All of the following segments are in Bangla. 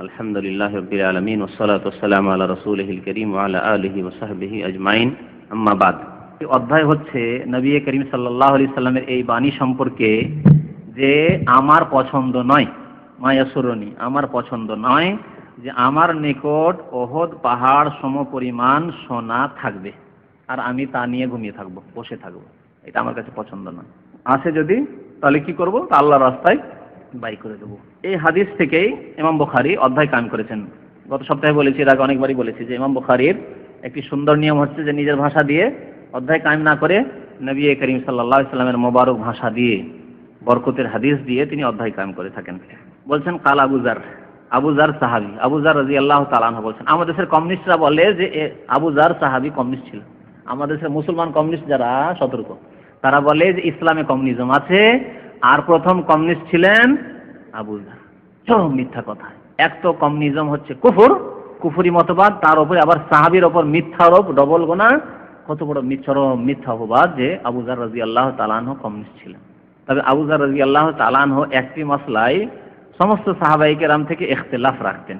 الحمد لله رب العالمين والصلاة والسلام على رسوله الكريم وعلى آله وصحبه أجمعين أما بعد অধ্যায় হচ্ছে নবী করিম সাল্লাহ আলি সাল্লামের এই বাণী সম্পর্কে যে আমার পছন্দ নয় মায়াসুরনি আমার পছন্দ নয় যে আমার নিকট ওহদ পাহাড় সম পরিমাণ সোনা থাকবে আর আমি তা নিয়ে ঘুমিয়ে থাকবো বসে থাকবো এটা আমার কাছে পছন্দ নয় আছে যদি তাহলে কি করবো আল্লাহ রাস্তায় বাই করে দেবো। এই হাদিস থেকেই ইমাম বুখারি অধ্যায় কায়েম করেছেন। গত সপ্তাহে বলেছি, এর আগে অনেকবারই বলেছি যে ইমাম বুখারির একটি সুন্দর নিয়ম হচ্ছে যে নিজের ভাষা দিয়ে অধ্যায় কায়েম না করে নবী করিম সাল্লাহ ইসলামের মোবারক ভাষা দিয়ে, বরকতের হাদিস দিয়ে তিনি অধ্যায় কায়েম করে থাকেন। বলছেন, কাল আবুজার আবুজার সাহাবি। আবুজার রাজি আল্লাহ তালাহ বলছেন আমাদের দেশের কমিউনিস্টরা বলে যে আবুজার সাহাবি কমিউনিস্ট ছিল। আমাদের দেশের মুসলমান কমিউনিস্ট যারা সতর্ক, তারা বলে যে ইসলামে কমিউনিজম আছে আর প্রথম কমিউনিস্ট ছিলেন আবুজার চরম মিথ্যা কথা। এক তো কমিউনিজম হচ্ছে কুফুর, কুফুরি মতবাদ, তার উপরে আবার সাহাবির ওপর মিথ্যা মিথ্যারোপ ডবল গোনা, কত বড় চরম মিথ্যা অপবাদ যে আবুজার রাজি আল্লাহ তালানহ কমিউনিস্ট ছিলেন। তবে আবুজার রাজি আল্লাহ তালানহ একটি মশলায় সমস্ত সাহাবাহিকের রাম থেকে ইখতলাফ রাখতেন।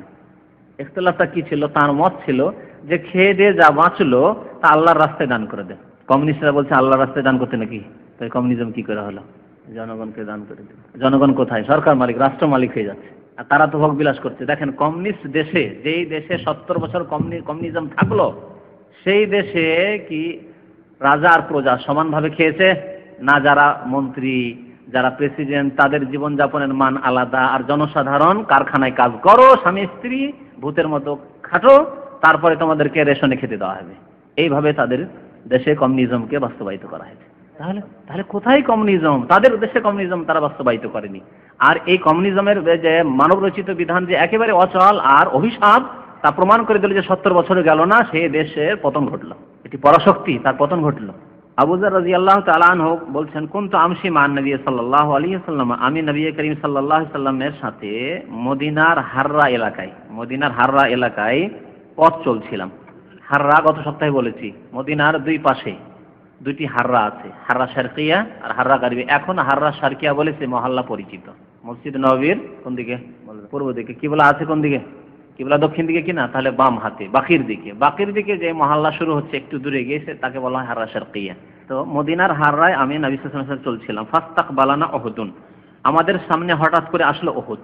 ইখতলাফটা কি ছিল? তার মত ছিল যে খেয়ে দিয়ে যা বাঁচলো, তা আল্লাহর রাস্তায় দান করে দেয় কমিউনিস্টরা বলছে, আল্লাহর রাস্তায় দান করতে নাকি? তাই কমিউনিজম কি করে হলো? জনগণকে দান করে দিল। জনগণ কোথায়? সরকার মালিক, রাষ্ট্র মালিক হয়ে যাচ্ছে। আর তারা তো ভোগ বিলাস করছে। দেখেন, কমিউনিস্ট দেশে, যেই দেশে সত্তর বছর কমিউনিজম থাকল, সেই দেশে কি রাজা আর প্রজা সমানভাবে খেয়েছে? না যারা মন্ত্রী, যারা প্রেসিডেন্ট, তাদের জীবনযাপনের মান আলাদা। আর জনসাধারণ কারখানায় কাজ করো, স্বামী, স্ত্রী, ভূতের মতো খাটো, তারপরে তোমাদেরকে রেশনে খেতে দেওয়া হবে। এইভাবে তাদের দেশে কমিউনিজমকে বাস্তবায়িত করা হয়েছে। তাহলে তাহলে কোথায় কমিউনিজম? তাদের দেশে কমিউনিজম তারা বাস্তবায়িত করেনি। আর এই কমিউনিজমের যে মানব রচিত বিধান যে একেবারে অচল আর অভিশাপ, তা প্রমাণ করে দিল যে সত্তর বছরে গেল না, সে দেশের পতন ঘটল। এটি পরাশক্তি, তার পতন ঘটল। আবুজার রাজি আল্লাহ তালান হোক বলছেন কোন তো আমসি মান নবী সাল্লাহ আলী সাল্লাম আমি নবী করিম সাল্লাহ সাল্লামের সাথে মদিনার হাররা এলাকায়, মদিনার হাররা এলাকায় পথ চলছিলাম। হাররা গত সপ্তাহে বলেছি, মদিনার দুই পাশে। দুইটি হাররা আছে, হাররা শারকিয়া আর হাররা গারিবি। এখন হাররা শারকিয়া বলে সে মহল্লা পরিচিত। মসজিদ নবীর কোন দিকে? পূর্ব দিকে। কি বলা আছে কোন দিকে? কি বলা দক্ষিণ দিকে কিনা তাহলে বাম হাতে, বাকির দিকে। বাকির দিকে যে মহল্লা শুরু হচ্ছে একটু দূরে গিয়েছে তাকে বলা হয় হাররা শারকিয়া। তো মদিনার হাররায় আমি নবী সাল্লাল্লাহু চলছিলাম। ফাস্তাক বালানা ওহুদুন আমাদের সামনে হঠাৎ করে আসলো ওহুদ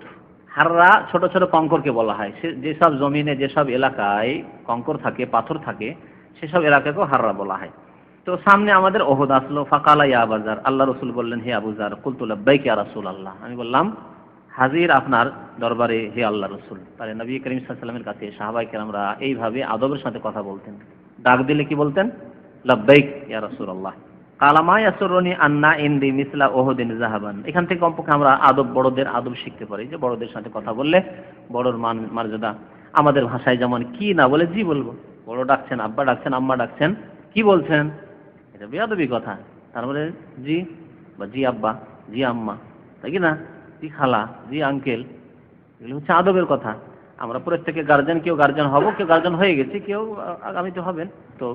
হাররা ছোট ছোট কঙ্করকে বলা হয়। সে যেসব জমিনে যেসব এলাকায় কঙ্কর থাকে, পাথর থাকে সেসব এলাকাকেও হাররা বলা হয়। তো সামনে আমাদের ওহদ আসলো, ফাকালা ইয়া আবাজার আল্লাহ রসুল বললেন, হে আবুজার কুলতুল আব্বাইক ইয়া রাসূল আল্লাহ আমি বললাম, হাজির আপনার দরবারে হে আল্লাহ রসুল। তাহলে নবী করিম সাল্লামের কাছে সাহাবাই কেরামরা এইভাবে আদবের সাথে কথা বলতেন। ডাক দিলে কি বলতেন? লাব্বাইক ইয়া রাসূল আল্লাহ কালামা ইয়াসুরনি আন্না ইন্দি মিসলা ওহদিন জাহাবান এখান থেকে কমপক্ষে আমরা আদব, বড়দের আদব শিখতে পারি। যে বড়দের সাথে কথা বললে বড়র মান, মর্যাদা আমাদের ভাষায় যেমন কি না বলে জি বলব। বড় ডাকছেন, আব্বা ডাকছেন, আম্মা ডাকছেন, কি বলছেন? এটা বেয়াদবি কথা। তারপরে জি বা জি আব্বা, জি আম্মা, তাই কি না? জি খালা, জি আঙ্কেল, এগুলো হচ্ছে আদবের কথা। আমরা প্রত্যেকে গার্জেন কেউ গার্জেন হব, কেউ গার্জেন হয়ে গেছে, কেউ আগামীতে হবেন। তো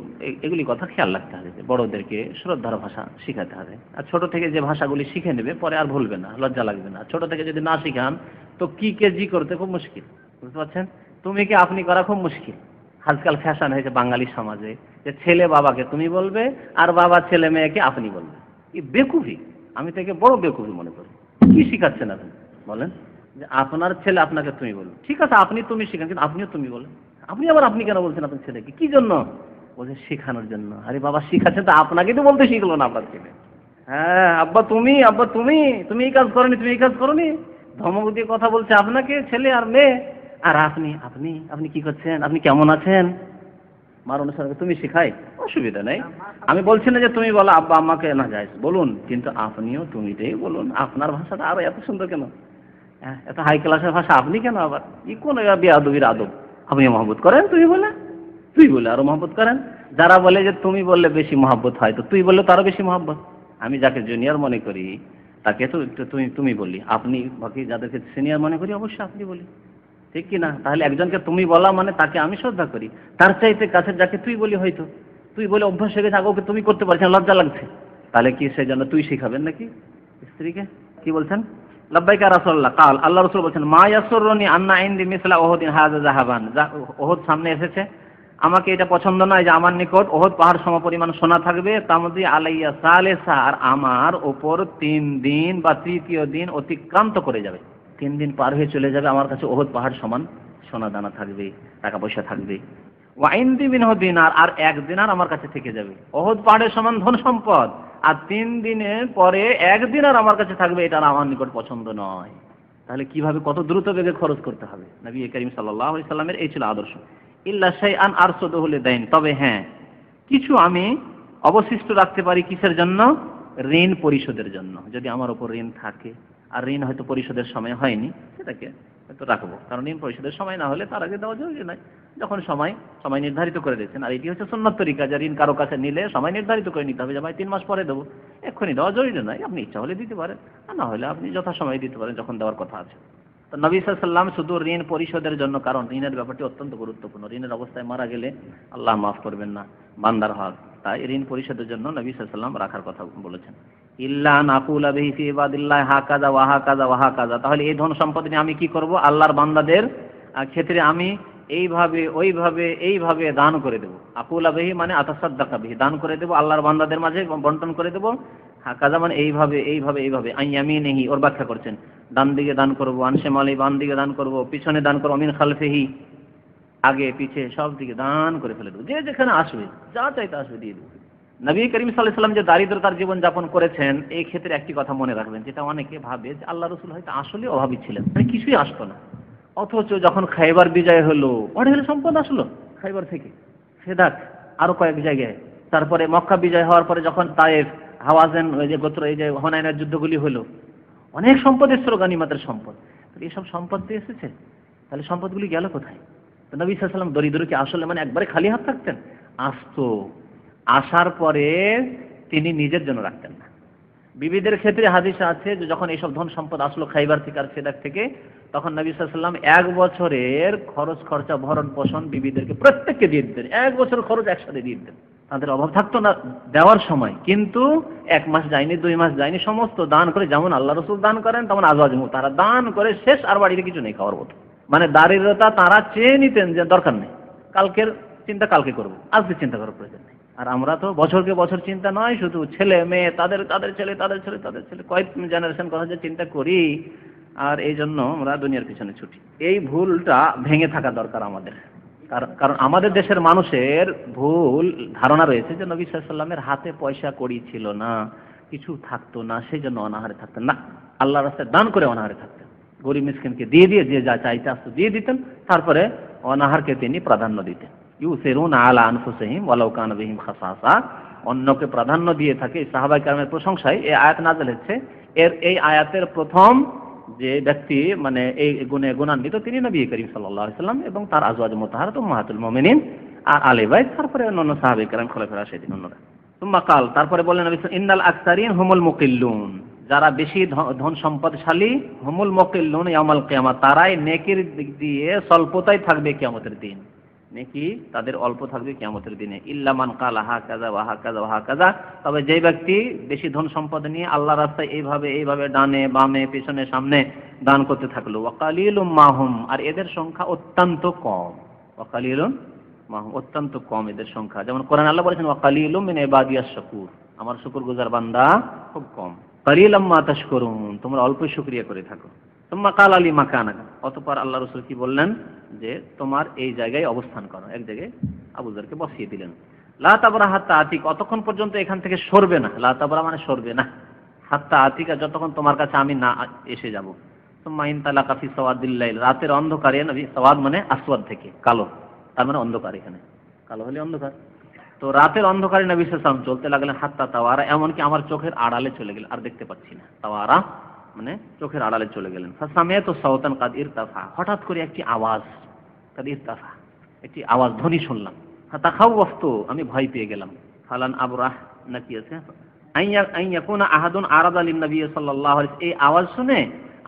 এগুলি কথা খেয়াল রাখতে হবে বড়দেরকে শ্রদ্ধার ভাষা শিখাতে হবে। আর ছোট থেকে যে ভাষাগুলি শিখে নেবে, পরে আর ভুলবে না, লজ্জা লাগবে না। ছোট থেকে যদি না শিখান, তো কি কে জি করতে খুব মুশকিল, বুঝতে পারছেন? তুমি কি আপনি করা খুব মুশকিল? আজকাল ফ্যাশন হয়েছে বাঙালি সমাজে, যে ছেলে বাবাকে তুমি বলবে আর বাবা ছেলে মেয়েকে আপনি বলবে এই বেকুফি, আমি থেকে বড় বেকুফি মনে করি। কি শিখাচ্ছেন আপনি? বলেন। যে আপনার ছেলে আপনাকে তুমি বলবে। ঠিক আছে, আপনি তুমি শিখান, কিন্তু আপনিও তুমি বলেন। আপনি আবার আপনি কেন বলছেন আপনার ছেলেকে? কি জন্য? বলছে, শেখানোর জন্য। আরে বাবা শিখাচ্ছে তো আপনাকে তো বলতে শিখলো না আপনার ছেলে। হ্যাঁ আব্বা তুমি আব্বা তুমি তুমি এই কাজ করনি, তুমি এই কাজ করনি। ধমক দিয়ে কথা বলছে আপনাকে, ছেলে আর মেয়ে। আর আপনি আপনি আপনি কি করছেন? আপনি কেমন আছেন? মার অনুসারে তুমি শিখাই, অসুবিধা নেই। আমি বলছি না যে তুমি বলো, আব্বা আমাকে না যাই। বলুন, কিন্তু আপনিও তুমিটাই বলুন, আপনার ভাষাটা আরও এত সুন্দর কেন? হ্যাঁ এত হাই ক্লাসের ভাষা, আপনি কেন আবার? ই কোন বেআদবির আদব? আপনি মহব্বত করেন, তুমি বলে। তুই বলে আরও মহব্বত করেন। যারা বলে যে তুমি বললে বেশি মহব্বত হয়, তো তুই বললে তারও বেশি মহব্বত। আমি যাকে জুনিয়র মনে করি, তাকে তো তুমি তুমি বলি। আপনি বাকি যাদেরকে সিনিয়র মনে করি, অবশ্যই আপনি বলি। ঠিক কি না? তাহলে একজনকে তুমি বলা মানে তাকে আমি শ্রদ্ধা করি। তার চাইতে কাছের যাকে তুই বলি হয়তো। তুই বলে অভ্যাস হয়ে গেছে ওকে তুমি করতে পারছি না, লজ্জা লাগছে। তাহলে কি সেই জন্য তুই শিখাবেন নাকি? স্ত্রীকে? কি বলছেন? লাব্বাইকা রাসূলুল্লাহ, কাল আল্লাহ রাসূল বলছেন, মা ইয়াসুরুনি আন্না ইনদি মিসলা ওহদিন হাযা জাহাবান। ওহদ সামনে এসেছে। আমাকে এটা পছন্দ নয় যে আমার নিকট ওহদ পাহাড় সমপরিমাণ সোনা থাকবে। তামদি আলাইয়া সালেসা, আর আমার ওপর তিন দিন বা তৃতীয় দিন অতিক্রান্ত করে যাবে। তিন দিন পার হয়ে চলে যাবে, আমার কাছে ওহদ পাহাড় সমান, সোনা দানা থাকবে, টাকা পয়সা থাকবে। ওয়াইন্দি মিনহ দিনার, আর এক দিনার আমার কাছে থেকে যাবে। অহদ পাহাড়ের সমান ধন সম্পদ, আর তিন দিনের পরে একদিন আর আমার কাছে থাকবে, এটা আর আমার নিকট পছন্দ নয়। তাহলে কীভাবে কত দ্রুত বেগে খরচ করতে হবে? নবী করিম সাল্লাহ সাল্লামের এই ছিল আদর্শ। ইল্লা সেই আন আরশদ হলে দেন তবে হ্যাঁ কিছু আমি অবশিষ্ট রাখতে পারি কিসের জন্য? ঋণ পরিশোধের জন্য। যদি আমার ওপর ঋণ থাকে আর ঋণ হয়তো পরিশোধের সময় হয়নি, সেটাকে হয়তো রাখব। কারণ ঋণ পরিশোধের সময় না হলে তার আগে দেওয়া জরুরি নয়। যখন সময় সময় নির্ধারিত করে দিয়েছেন, আর এটি হচ্ছে সন্ন্যত তরিকা যে ঋণ কারও কাছে নিলে সময় নির্ধারিত করে নিতে হবে, যে ভাই তিন মাস পরে দেবো। এক্ষুনি দেওয়া জরুরি নয়, আপনি ইচ্ছা হলে দিতে পারেন, আর না হলে আপনি যথাসময়ে দিতে পারেন যখন দেওয়ার কথা আছে। তো নবী সাল্লাম শুধু ঋণ পরিশোধের জন্য, কারণ ঋণের ব্যাপারটি অত্যন্ত গুরুত্বপূর্ণ। ঋণের অবস্থায় মারা গেলে আল্লাহ মাফ করবেন না, বান্দার হক তাই ঋণ পরিশোধের জন্য নবী সাল্লাম রাখার কথা বলেছেন। ইল্লা নাকুল আবিহি ফি ইবাদিল্লাহ হাকাজা ওয়া হাকাজা ওয়া হাকাজা তাহলে এই ধন সম্পদ নিয়ে আমি কি করব? আল্লাহর বান্দাদের ক্ষেত্রে আমি এইভাবে, ওইভাবে, এইভাবে দান করে দেবো। আকুল আবিহি মানে আতাসাদ্দাকা বিহি, দান করে দেবো, আল্লাহর বান্দাদের মাঝে বন্টন করে দেবো। হাকাজা মানে এইভাবে এইভাবে এইভাবে। আইয়ামি নেহি ওর ব্যাখ্যা করছেন। ডান দিকে দান করব আনশেমালি বান দিকে দান করব, পিছনে দান করব অমিন খালফেহি। আগে, পিছে, সব দিকে দান করে ফেলে দেবো। যে যেখানে আসবে, যা চাইতে আসবে, দিয়ে দেবো। নবী করিম সাল্লাহ সাল্লাম যে দারিদ্রতার জীবন যাপন করেছেন, এই ক্ষেত্রে একটি কথা মনে রাখবেন, যেটা অনেকে ভাবে যে আল্লাহ রসুল হয়তো আসলে অভাবী ছিলেন মানে কিছুই আসতো না। অথচ যখন খাইবার বিজয় হলো অঢেল সম্পদ আসলো খাইবার থেকে। সেদাক আরও কয়েক জায়গায়। তারপরে মক্কা বিজয় হওয়ার পরে যখন তায়েফ, হাওয়াজেন, ওই যে গোত্র, এই যে হনাইনের যুদ্ধগুলি হলো, অনেক সম্পদ এসেছিল গানিমাতের সম্পদ। এইসব সম্পদ দিয়ে এসেছে। তাহলে সম্পদগুলি গেল কোথায়? নবী সাল্লাম দরিদ্র কি আসলে মানে একবারে খালি হাত থাকতেন আসতো। আসার পরে তিনি নিজের জন্য রাখতেন না। বিবিদের ক্ষেত্রে হাদিস আছে যে যখন এইসব ধন সম্পদ আসলো খাইবার থেকে আর সেদাক থেকে, তখন নবী সাল্লাম এক বছরের খরচ, খরচা, ভরণ পোষণ বিবিদেরকে প্রত্যেককে দিয়ে দিতেন। এক বছর খরচ একসাথে দিয়ে দিতেন। তাদের অভাব থাকতো না দেওয়ার সময়। কিন্তু এক মাস যায়নি, দুই মাস যায়নি, সমস্ত দান করে যেমন আল্লাহ রসুল দান করেন, তেমন আজওয়াজ তারা দান করে শেষ আর বাড়িতে কিছু নেই খাওয়ার মতো। মানে দারিদ্রতা তারা চেয়ে নিতেন যে দরকার নেই। কালকের চিন্তা কালকে করব। আজকে চিন্তা করার প্রয়োজন নেই। আর আমরা তো বছরকে বছর চিন্তা নয়, শুধু ছেলে, মেয়ে, তাদের তাদের ছেলে তাদের ছেলে তাদের ছেলে, কয়েক জেনারেশন কথা যে চিন্তা করি, আর এই জন্য আমরা দুনিয়ার পিছনে ছুটি। এই ভুলটা ভেঙে থাকা দরকার আমাদের। কারণ আমাদের দেশের মানুষের ভুল ধারণা রয়েছে যে নবী সাল্লামের হাতে পয়সা কড়ি ছিল না, কিছু থাকতো না, সেই জন্য অনাহারে থাকতেন না। আল্লাহ রাস্তায় দান করে অনাহারে থাকতেন। গরিব মিসকিনকে দিয়ে দিয়ে যে যা চাইতে আসতো দিয়ে দিতেন, তারপরে অনাহারকে তিনি প্রাধান্য দিতেন। ইউ সেরুন আলা আনফুসহিম ওয়ালাউ কান বিহিম খাসাসা। অন্যকে প্রাধান্য দিয়ে থাকে সাহাবাই কালামের প্রশংসায়। এই আয়াত নাজেল হচ্ছে। এর এই আয়াতের প্রথম যে ব্যক্তি মানে এই গুণে গুণান্বিত তিনি নবী করিম সাল্লাহ সাল্লাম এবং তার আজওয়াজ মোতাহার তো মাহাতুল মোমিনিন। আর আলী ভাই তারপরে অন্যান্য সাহাবি কালাম খোলাফেরা সেদিন অন্যরা। তুম্মা কাল, তারপরে বললেন ইন্দাল আক্তারিন হুমুল মুকিল্লুন। যারা বেশি ধন সম্পদশালী, হুমুল মুকিল্লুন ইয়ামাল কিয়ামা তারাই নেকির দিক দিয়ে স্বল্পতাই থাকবে কিয়ামতের দিন। নেকি তাদের অল্প থাকবে কিয়ামতের দিনে। ইল্লামান কাল হা কাজা ওয়াহা কাজা ওয়াহা কাজা তবে যে ব্যক্তি বেশি ধন সম্পদ নিয়ে আল্লাহ রাস্তায় এইভাবে এইভাবে ডানে বামে, পেছনে, সামনে দান করতে থাকল ওয়াকালিল মাহুম আর এদের সংখ্যা অত্যন্ত কম। ওয়াকালিল মাহুম অত্যন্ত কম এদের সংখ্যা। যেমন কোরআন আল্লাহ বলেছেন ওয়াকালিল মিন ইবাদিয়াস শাকুর। আমার শুকুর গুজার বান্দা খুব কম। কালিলাম মা তাশকুরুন, তোমরা অল্প শুকরিয়া করে থাকো। তোমা কাল আলী মাকানা অতপর আল্লাহ রসুল কি বললেন? যে, তোমার এই জায়গায় অবস্থান করো। এক জায়গায় আবুজারকে বসিয়ে দিলেন। লাতাবরা হাত্তা আতিক, অতক্ষণ পর্যন্ত এখান থেকে সরবে না। লাতাবরা মানে সরবে না। হাত্তা আতিকা, যতক্ষণ তোমার কাছে আমি না এসে যাব। তোমা ইনতালা কাফি সওয়াদিল্লাইল রাতের অন্ধকারে নবী, সওয়াদ মানে আসওয়াদ থেকে, কালো। তার মানে অন্ধকার এখানে। কালো হলে অন্ধকার। তো রাতের অন্ধকারে নবী সাল্লাম চলতে লাগলেন হাত্তা তাওয়ারা, এমনকি আমার চোখের আড়ালে চলে গেল আর দেখতে পাচ্ছি না। তাওয়ারা মানে চোখের আড়ালে চলে গেলেন। তো সৌতান কাদ ইরতাফা, হঠাৎ করে একটি আওয়াজ, কাদ ইরতাফা, একটি আওয়াজ, ধ্বনি শুনলাম। তাকাউ বস্তু আমি ভয় পেয়ে গেলাম। ফালান আবরাহ, নাকি আছে? আহাদুন আরাদ আলী নবী সাল্লাহ এই আওয়াজ শুনে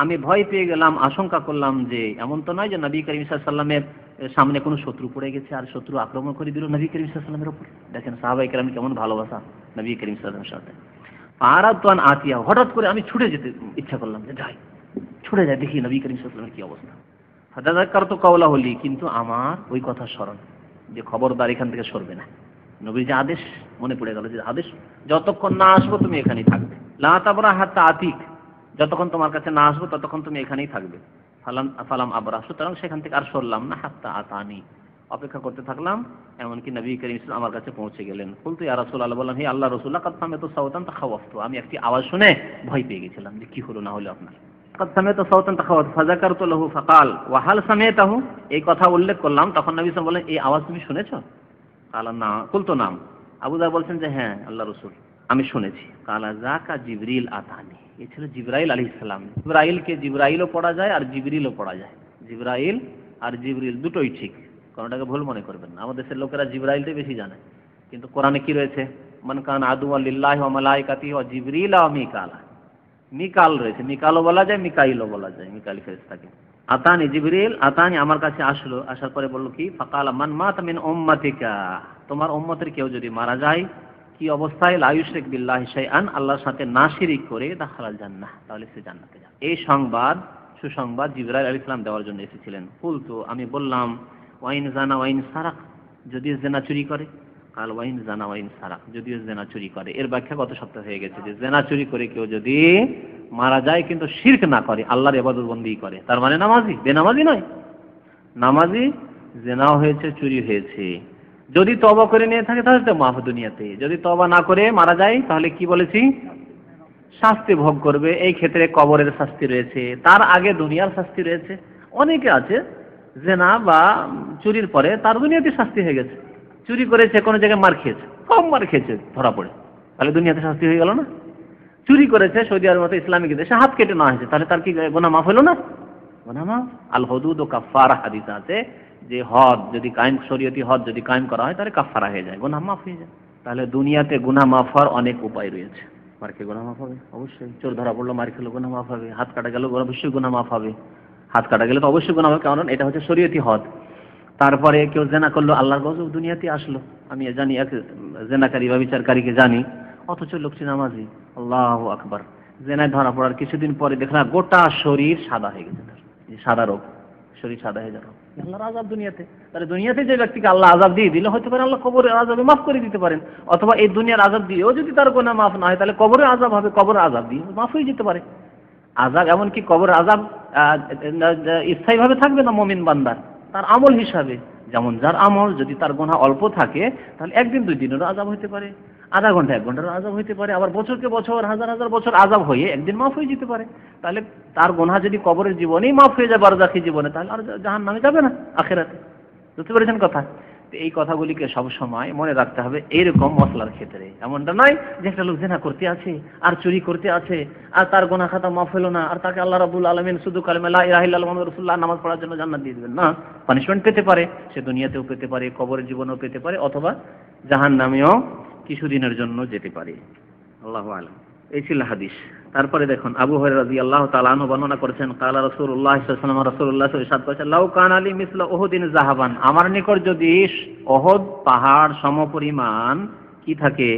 আমি ভয় পেয়ে গেলাম, আশঙ্কা করলাম যে, এমন তো নয় যে নবী করিম সাল্লামের সামনে কোনো শত্রু পড়ে গেছে আর শত্রু আক্রমণ করে দিল নবী করিম সাল্লামের ওপর দেখেন সাহাবাই কেরাম কেমন ভালোবাসা নবী করিম সাল্লামের সাথে। আরাদান আতিয়া, হঠাৎ করে আমি ছুটে যেতে ইচ্ছা করলাম যে যাই, ছুটে যায় দেখি নবী করিম সাল্লামের কি অবস্থা। ফাদাকার তো কওলা হলি কিন্তু আমার ওই কথা স্মরণ, যে খবরদার এখান থেকে সরবে না। নবীর যে আদেশ মনে পড়ে গেল যে আদেশ, যতক্ষণ না আসব তুমি এখানেই থাকবে। লা তাবরা হাত্তা আতিক যতক্ষণ তোমার কাছে না আসব ততক্ষণ তুমি এখানেই থাকবে। ফালাম ফালাম আবরা সুতরাং সেখান থেকে আর সরলাম না, হাত্তা আতানি। অপেক্ষা করতে থাকলাম, এমনকি নবী করিম ইসলাম আমার কাছে পৌঁছে গেলেন। বলতে ইয়া রাসূল আল্লাহ বললাম, হে আল্লাহ রাসূল, লাকাদ সামিতু সাওতান তাখাওয়াফতু। আমি একটি আওয়াজ শুনে ভয় পেয়ে গেছিলাম যে কি হলো না হলো আপনার। লাকাদ সামিতু সাওতান তাখাওয়াতু ফাযাকারতু লাহু, ফাকাল, ওয়া হাল সামিতাহু? এই কথা উল্লেখ করলাম, তখন নবী সাল্লাল্লাহু বলেন এই আওয়াজ তুমি শুনেছো? কালা, না। কুলতো, নাম। আবু দা বলছেন যে হ্যাঁ আল্লাহ রাসূল। আমি শুনেছি। কালা জাকা জিবরিল আতানি। এ ছিল জিব্রাইল আলী ইসলাম জিব্রাইলকে জিব্রাইলও পড়া যায় আর জিবরিলও পড়া যায়। জিব্রাইল আর জিবরিল দুটোই ঠিক। কোনোটাকে ভুল মনে করবেন না। আমাদের দেশের লোকেরা জিব্রাইলটাই বেশি জানে। কিন্তু কোরআনে কি রয়েছে? মান কান আদু আল্লাহ মালাইকাতি ওয়া জিবরিল ওয়া মিকালা। মিকাল রয়েছে। মিকালও বলা যায়, মিকাইলও বলা যায়, মিকাইল ফেরেশতাকে। আতানি জিবরিল, আতানি আমার কাছে আসলো। আসার পরে বলল কি? ফাকালা, মান মাত মিন তোমার উম্মতের কেউ যদি মারা যায় কি অবস্থায়? লায়ুশরিক বিল্লাহি শাইআন, আল্লাহর সাথে না শিরিক করে দাখালাল জান্নাহ, তাহলে সে জান্নাতে যাবে। এই সংবাদ, সুসংবাদ জিবরাইল আলাইহিস সালাম দেওয়ার জন্য এসেছিলেন। কুলতু, আমি বললাম, ওয়াইন জানা ওয়াইন সারাক যদি জেনা চুরি করে। কাল, ওয়াইন জানা ওয়াইন সারাক, যদিও জেনা চুরি করে। এর ব্যাখ্যা গত সপ্তাহে হয়ে গেছে যে জেনা চুরি করে কেউ যদি মারা যায়, কিন্তু শির্ক না করে, আল্লাহর ইবাদত বন্দী করে। তার মানে নামাজি, বেনামাজি নয়। নামাজি, জেনাও হয়েছে চুরি হয়েছে। যদি তবা করে নিয়ে থাকে, তাহলে তো মাফ দুনিয়াতে। যদি তবা না করে মারা যায়, তাহলে কি বলেছি? শাস্তি ভোগ করবে। এই ক্ষেত্রে কবরের শাস্তি রয়েছে। তার আগে দুনিয়ার শাস্তি রয়েছে। অনেকে আছে যে না বা চুরির পরে তার দুনিয়াতে শাস্তি হয়ে গেছে। চুরি করেছে কোনো জায়গায় মার খেয়েছে। কম মার খেয়েছে, ধরা পড়ে। তাহলে দুনিয়াতে শাস্তি হয়ে গেল না? চুরি করেছে সৌদি আরবের মতো ইসলামিক দেশে হাত কেটে নেওয়া হয়েছে। তাহলে তার কি, গোনা মাফ হলো না? গোনা মাফ। আল হদুদ ও কাফারা হাদিস আছে। যে হদ, যদি কায়েম, শরীয়তি হদ যদি কায়েম করা হয়, তাহলে কাফারা হয়ে যায় গোনা মাফ হয়ে যায়। তাহলে দুনিয়াতে গুনাহ মাফ হওয়ার অনেক উপায় রয়েছে। মার্কে গুনাহ মাফ হবে? অবশ্যই। চোর ধরা পড়ল, মার খেলো, গুনাহ মাফ হবে। হাত কাটা গেল অবশ্যই গুনাহ মাফ হবে। হাত কাটা গেলে তো অবশ্যই গুনাহ হবে, কারণ এটা হচ্ছে শরীয়তি হদ। তারপরে কেউ জেনা করল, আল্লাহর গজব দুনিয়াতে আসলো। আমি জানি, এক জেনাকারী বা বিচারকারীকে জানি, অথচ লোকটি নামাজি। আল্লাহ আকবার। জেনায় ধরা পড়ার কিছুদিন পরে দেখলাম, গোটা শরীর সাদা হয়ে গেছে। সাদা রোগ, শরীর সাদা হয়ে আল্লাহর আজাব দুনিয়াতে। তাহলে দুনিয়াতে যে ব্যক্তিকে আল্লাহ আজাব দিয়ে দিলে হতে পারে আল্লাহ কবরের আজাবে মাফ করে দিতে পারেন। অথবা এই দুনিয়ার আজাব দিয়েও যদি তার কোনো মাফ না হয়, তাহলে কবরের আজাব হবে, কবরের আজাব দিয়ে মাফ হয়ে যেতে পারে। আজাব এমনকি কবর আজাব স্থায়ীভাবে থাকবে না মমিন বান্দার। তার আমল হিসাবে, যেমন যার আমল যদি তার গোনা অল্প থাকে, তাহলে একদিন দুই দিনেরও আজাব হতে পারে। আধা ঘণ্টা, এক ঘণ্টার আজাব হতে পারে। আবার বছরকে বছর, হাজার হাজার বছর আজাব হয়ে একদিন মাফ হয়ে যেতে পারে। তাহলে তার গোনা যদি কবরের জীবনেই মাফ হয়ে যায় বারজাখি জীবনে, তাহলে আর জাহান নামে যাবে না, আখেরাতে। বুঝতে পেরেছেন কথা? এই কথাগুলিকে সবসময় মনে রাখতে হবে এইরকম মশলার ক্ষেত্রে। এমনটা নয় যে একটা লোক জেনা করতে আছে, আর চুরি করতে আছে, আর তার গোনা খাতা মাফ হলো না, আর তাকে আল্লাহ রাবুল আলমিন শুধু কালেমা ইরাহিল্লাহ রসুল্লাহ নামাজ পড়ার জন্য জান্নাত দিয়ে দেবেন। না পানিশমেন্ট পেতে পারে, সে দুনিয়াতেও পেতে পারে, কবরের জীবনেও পেতে পারে, অথবা জাহান নামেও কিছুদিনের জন্য যেতে পারে। আল্লাহ আলম। এই ছিল হাদিস। তারপরে দেখুন, আবু হরে রাজি আল্লাহ তালানু বর্ণনা করেছেন, কালা রসুল্লাহ রসুল্লাহ আলী মিসল জাহাবান আমার নিকট যদি অহদ পাহাড় সমপরিমাণ কি থাকে,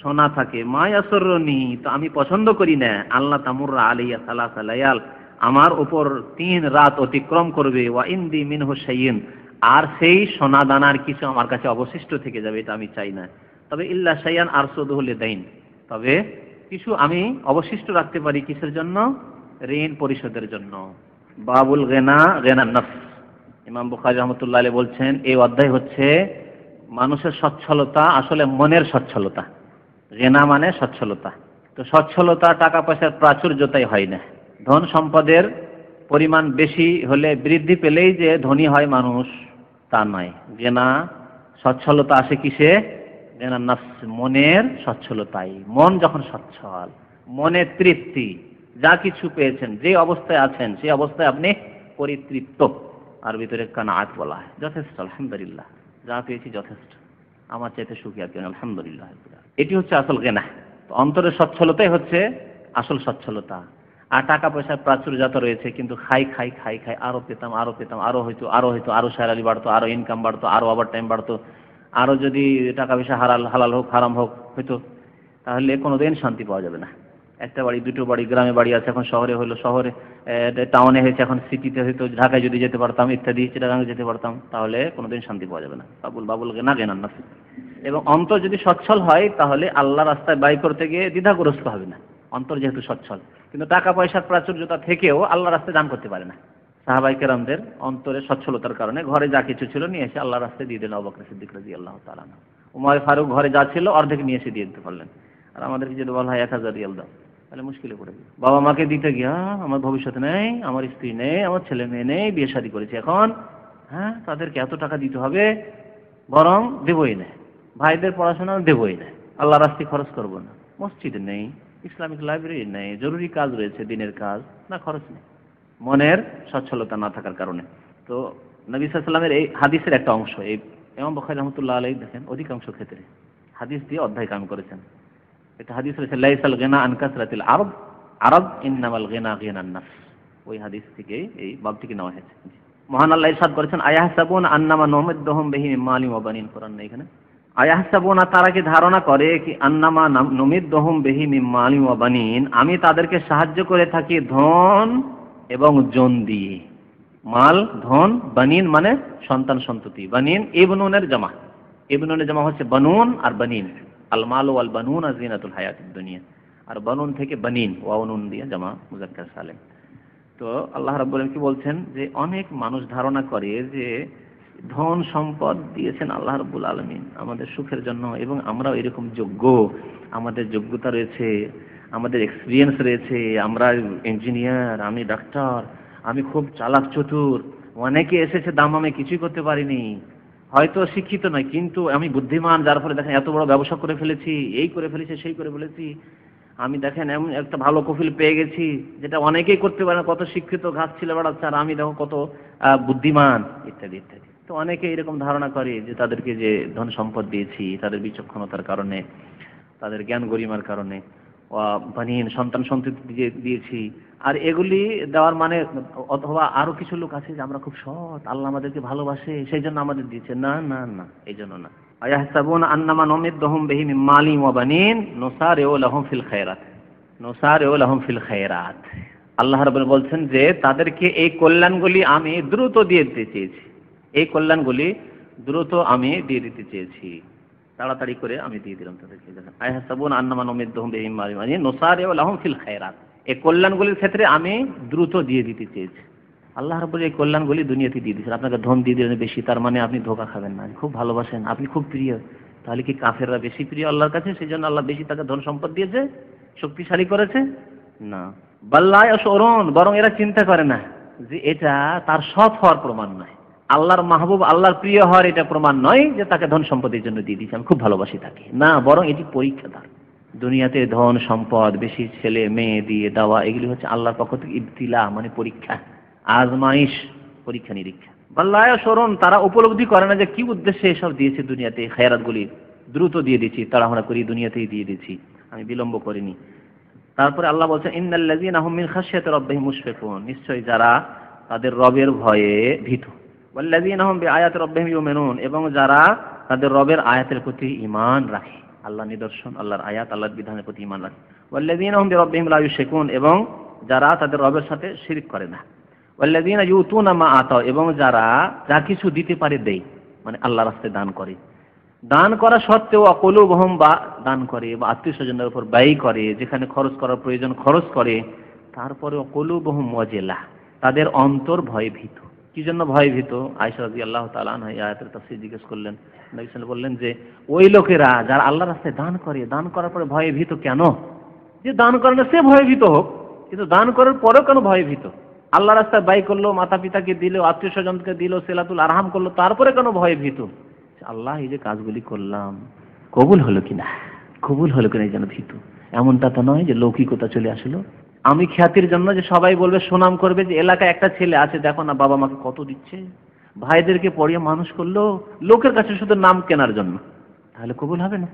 সোনা থাকে মায়াসরনি তো আমি পছন্দ করি না আল্লাহ তামুর্রা আলিয়া সালাহ সালায়াল আমার উপর তিন রাত অতিক্রম করবে, ওয়া ইন্দি মিন হুসাইন আর সেই সোনা দানার কিছু আমার কাছে অবশিষ্ট থেকে যাবে, এটা আমি চাই না। তবে ইল্লা সাইয়ান আর হলে দাইন তবে কিছু আমি অবশিষ্ট রাখতে পারি কিসের জন্য? ঋণ পরিশোধের জন্য। বাবুল গেনা গেনা নফ ইমাম বুখারি রহমতুল্লাহ আলী বলছেন, এই অধ্যায় হচ্ছে মানুষের সচ্ছলতা আসলে মনের সচ্ছলতা। গেনা মানে সচ্ছলতা। তো সচ্ছলতা টাকা পয়সার প্রাচুর্যতাই হয় না। ধন সম্পদের পরিমাণ বেশি হলে বৃদ্ধি পেলেই যে ধনী হয় মানুষ, তা নয়। গেনা সচ্ছলতা আসে কিসে? মনের সচ্ছলতাই, মন যখন সচ্ছল মনের তৃপ্তি, যা কিছু পেয়েছেন, যে অবস্থায় আছেন সেই অবস্থায় আপনি পরিতৃপ্ত। আর ভিতরে কানাত বলা হয়। যথেষ্ট, আলহামদুলিল্লাহ। যা পেয়েছি যথেষ্ট। আমার চাইতে সুখী আর কেন আলহামদুলিল্লাহ। এটি হচ্ছে আসল গেনা। অন্তরের সচ্ছলতাই হচ্ছে আসল সচ্ছলতা। আর টাকা পয়সার প্রাচুর্যত রয়েছে, কিন্তু খাই খাই খাই খাই, আরও পেতাম আরও পেতাম, আরও হয়তো আরও হয়তো আরও স্যালারি বাড়তো, আরও ইনকাম বাড়তো, আরও ওভার টাইম বাড়তো। আরও যদি টাকা পয়সা হারাল হালাল হোক, হারাম হোক হয়তো তাহলে কোনোদিন শান্তি পাওয়া যাবে না। একটা বাড়ি, দুটো বাড়ি, গ্রামে বাড়ি আছে, এখন শহরে হলো শহরে টাউনে হয়েছে, এখন সিটিতে হয়তো, ঢাকায় যদি যেতে পারতাম, ইত্যাদি, চিটাগাঙে যেতে পারতাম, তাহলে কোনোদিন শান্তি পাওয়া যাবে না। বাবুল বাবুল না গেনার না এবং অন্তর যদি সচ্ছল হয়, তাহলে আল্লাহ রাস্তায় বাই করতে গিয়ে দ্বিধাগ্রস্ত হবে না। অন্তর যেহেতু সচ্ছল, কিন্তু টাকা পয়সার প্রাচুর্যতা থেকেও আল্লাহ রাস্তায় দান করতে পারে না। সাহাবাই কেরামদের অন্তরে সচ্ছলতার কারণে ঘরে যা কিছু ছিল নিয়ে এসে আল্লাহ রাস্তায় দিয়ে দিল অবাকর সিদ্দিক রাজি আল্লাহ তালা উমায় ফারুক ঘরে যা ছিল অর্ধেক নিয়ে এসে দিয়ে দিতে পারলেন। আর আমাদেরকে যদি বলা হয় এক হাজার রিয়াল দাও তাহলে মুশকিলে পড়ে যাবে বাবা মাকে দিতে গিয়া আমার ভবিষ্যৎ নেই, আমার স্ত্রী নেই, আমার ছেলে মেয়ে নেই, বিয়ে শাদী করেছে এখন। হ্যাঁ তাদেরকে এত টাকা দিতে হবে, বরং দেবই না ভাইদের পড়াশোনা দেবই না আল্লাহ রাস্তায় খরচ করব না? মসজিদ নেই, ইসলামিক লাইব্রেরি নেই, জরুরি কাজ রয়েছে, দিনের কাজ। না, খরচ নেই। মনের সচ্ছলতা না থাকার কারণে। তো নবী সাল্লামের এই হাদিসের একটা অংশ, এই এমন বখাই রহমতুল্লাহ আলাই দেখেন অধিকাংশ ক্ষেত্রে হাদিস দিয়ে অধ্যায় কাম করেছেন। এটা হাদিস রয়েছে, লাইসাল গেনা আনকাস আনকাসরাতিল আরব আরব ইন্নামাল গেনা গেনান ওই হাদিস থেকে এই বাবটিকে নেওয়া হয়েছে। মহান আল্লাহ ইরশাদ করেছেন আয়াহ আয়াহসাবুন আন্নামা নমিদ্দহম বিহি মালিম ওয়া বানিন। কোরআন নেই এখানে। আয়াহসাবুনা তারা কি ধারণা করে কি আন্নামা নমিদ্দহম বিহি মিম মালিম ওয়া আমি তাদেরকে সাহায্য করে থাকি ধন এবং জন দিয়ে মাল, ধন, বানিন মানে সন্তান সন্ততি। বানিন, ইবনুনের জামা। ইবনুনের জামা হচ্ছে বানুন আর বানিন। আল মাল ওয়াল বানুন আর জিনাতুল দুনিয়া। আর বানুন থেকে বানিন ওয়াউনুন দিয়ে জামা, মুজাক্কার সালেম। তো আল্লাহ রাব্বুল কি বলছেন? যে অনেক মানুষ ধারণা করে যে ধন সম্পদ দিয়েছেন আল্লাহ রাব্বুল আলমিন। আমাদের সুখের জন্য এবং আমরাও এরকম যোগ্য। আমাদের যোগ্যতা রয়েছে। আমাদের এক্সপিরিয়েন্স রয়েছে, আমরা ইঞ্জিনিয়ার আমি ডাক্তার আমি খুব চালাক চতুর। অনেকে এসেছে, দাম আমি কিছুই করতে পারিনি। হয়তো শিক্ষিত নয়, কিন্তু আমি বুদ্ধিমান, যার ফলে দেখেন এত বড় ব্যবসা করে ফেলেছি, এই করে ফেলেছি, সেই করে ফেলেছি। আমি দেখেন এমন একটা ভালো কফিল পেয়ে গেছি, যেটা অনেকেই করতে পারে কত শিক্ষিত, ঘাস ছিল বেড়াচ্ছে, আর আমি দেখো কত বুদ্ধিমান, ইত্যাদি ইত্যাদি। তো অনেকে এরকম ধারণা করে যে তাদেরকে যে ধন সম্পদ দিয়েছি, তাদের বিচক্ষণতার কারণে, তাদের জ্ঞান গরিমার কারণে। বানিয়ে সন্তান সন্ততি দিয়ে দিয়েছি। আর এগুলি দেওয়ার মানে অথবা আরও কিছু লোক আছে যে আমরা খুব সৎ, আল্লাহ আমাদেরকে ভালোবাসে, সেই জন্য আমাদের দিয়েছে। না না না, এই জন্য না। আয়াহসাবুন আন্নামা নমিদ্দহুম বিহি মিন মালিন ওয়া বানিন নুসারিউ লাহুম ফিল খায়রাত। নুসারিউ লাহুম ফিল খায়রাত। আল্লাহ রাব্বুল বলছেন যে, তাদেরকে এই কল্যাণগুলি আমি দ্রুত দিয়ে দিতে চেয়েছি। এই কল্যাণগুলি দ্রুত আমি দিয়ে দিতে চেয়েছি। তাড়াতাড়ি করে আমি দিয়ে দিলাম তাদেরকে। দেখেন, আয়াহসাবুন আন্নামা নমিদ্দহুম বিহি মিন নুসারিউ লাহুম ফিল খায়রাত। এই কল্যাণগুলির ক্ষেত্রে আমি দ্রুত দিয়ে দিতে চেয়েছি। আল্লাহ রাবুল এই কল্যাণগুলি দুনিয়াতে দিয়ে দিয়েছেন। আপনাকে ধন দিয়ে দিলেন বেশি, তার মানে আপনি ধোকা খাবেন না। খুব ভালোবাসেন, আপনি খুব প্রিয়। তাহলে কি কাফেররা বেশি প্রিয় আল্লাহর কাছে? সেই জন্য আল্লাহ বেশি তাকে ধন সম্পদ দিয়েছে, শক্তিশালী করেছে? না। বাল্লায় সরণ বরং এরা চিন্তা করে না যে এটা তার সৎ হওয়ার প্রমাণ নয়। আল্লাহর মাহবুব, আল্লাহর প্রিয় হওয়ার এটা প্রমাণ নয় যে তাকে ধন সম্পদের জন্য দিয়ে দিয়েছে। আমি খুব ভালোবাসি তাকে। না, বরং এটি পরীক্ষা তার দুনিয়াতে ধন সম্পদ, বেশি ছেলে, মেয়ে দিয়ে দেওয়া, এগুলি হচ্ছে আল্লাহর পক্ষ থেকে ইবতিলা মানে পরীক্ষা। আজমাইশ, পরীক্ষা নিরীক্ষা। বাল্লায় স্মরণ তারা উপলব্ধি করে না যে কি উদ্দেশ্যে এসব দিয়েছে দুনিয়াতে। খেয়ারাতগুলি দ্রুত দিয়ে দিচ্ছি তাড়াহুড়া করি, দুনিয়াতেই দিয়ে দিচ্ছি আমি বিলম্ব করিনি। তারপরে আল্লাহ বলছেন, ইন্নাল্লাযীনা হুম মিন খাশিয়াতি রাব্বিহিম নিশ্চয়ই যারা তাদের রবের ভয়ে ভীত। রাব্বিহিম এবং যারা তাদের রবের আয়াতের প্রতি ঈমান রাখে। আল্লাহ নিদর্শন, আল্লাহর আয়াত, আল্লাহর বিধানের প্রতি ঈমান রাখে। ওয়াল্লাযীনা হুম বিরাব্বিহিম লা ইউশরিকুন এবং যারা তাদের রবের সাথে শিরিক করে না। ওয়াল্লাযীনা ইউতুনা মা আতাও এবং যারা যা কিছু দিতে পারে দেয় মানে আল্লাহ রাস্তায় দান করে। দান করা সত্ত্বেও অকলুবহম বা দান করে, বা আত্মীয় স্বজনের উপর ব্যয় করে, যেখানে খরচ করার প্রয়োজন খরচ করে তারপরে অকলুবহম মজেলা তাদের অন্তর ভয়ে ভীত কি জন্য ভয় ভীত আয়সা রাজি আল্লাহ তালান আয়াতের তাফসীর জিজ্ঞেস করলেন। নবী বললেন যে, ওই লোকেরা যারা আল্লাহ রাস্তায় দান করে, দান করার পরে ভয়ে ভীত কেন? যে দান করে না সে ভয়ে ভীত হোক, কিন্তু দান করার পরেও কেন ভয়ে ভীত আল্লাহ রাস্তায় ব্যয় করল মাতা পিতাকে দিল আত্মীয় স্বজনকে দিল, সেলাতুল আরহাম করল, তারপরে কেন ভয়ে ভীত আল্লাহ এই যে কাজগুলি করলাম, কবুল হলো কিনা? কবুল হলো কিনা এই যেন ভীত? এমনটা তো নয় যে লৌকিকতা চলে আসলো। আমি খ্যাতির জন্য যে সবাই বলবে, সুনাম করবে যে এলাকায় একটা ছেলে আছে, দেখো না বাবা মাকে কত দিচ্ছে। ভাইদেরকে পড়িয়ে মানুষ করল, লোকের কাছে শুধু নাম কেনার জন্য। তাহলে কবুল হবে না।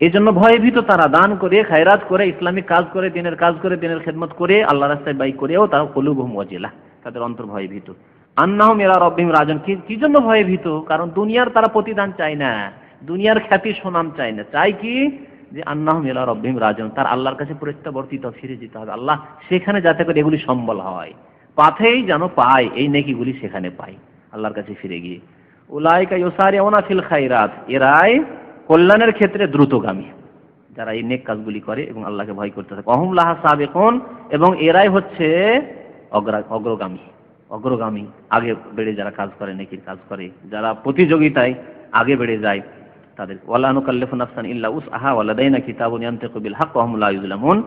এই জন্য ভয়ভীত তারা, দান করে, খায়রাত করে, ইসলামিক কাজ করে, দিনের কাজ করে, দিনের খেদমত করে আল্লাহ রাস্তায় বাই করেও তারা কলুব মজিলা তাদের অন্তর ভয়ভীত। আন্নাহ মেরা রব্বিম রাজন কি জন্য ভয়ভীত? কারণ দুনিয়ার তারা প্রতিদান চায় না। দুনিয়ার খ্যাতি, সুনাম চায় না। চাই কি? যে আন্নাহম ইলা রব্বিম রাজন তার আল্লাহর কাছে প্রত্যাবর্তিত ফিরে যেতে হবে। আল্লাহ সেখানে যাতে করে এগুলি সম্বল হয়। পাথেই যেন পায়, এই নেকিগুলি সেখানে পায়, আল্লাহর কাছে ফিরে গিয়ে। উলাইকা ইউসারিউনা ফিল খাইরাত এরাই কল্যাণের ক্ষেত্রে দ্রুতগামী, যারা এই নেক কাজগুলি করে এবং আল্লাহকে ভয় করতে থাকে। অহম লাহা সাবেকুন, এবং এরাই হচ্ছে অগ্রা, অগ্রগামী অগ্রগামী, আগে বেড়ে যারা কাজ করে, নেকির কাজ করে, যারা প্রতিযোগিতায় আগে বেড়ে যায় তাদের, ওয়ালা নুকাল্লিফু নাফসান ইল্লা উসআহা ওয়ালাদাইনা কিতাবুন ইয়ানতিকু বিল হক ওয়া হুম লা ইউযলামুন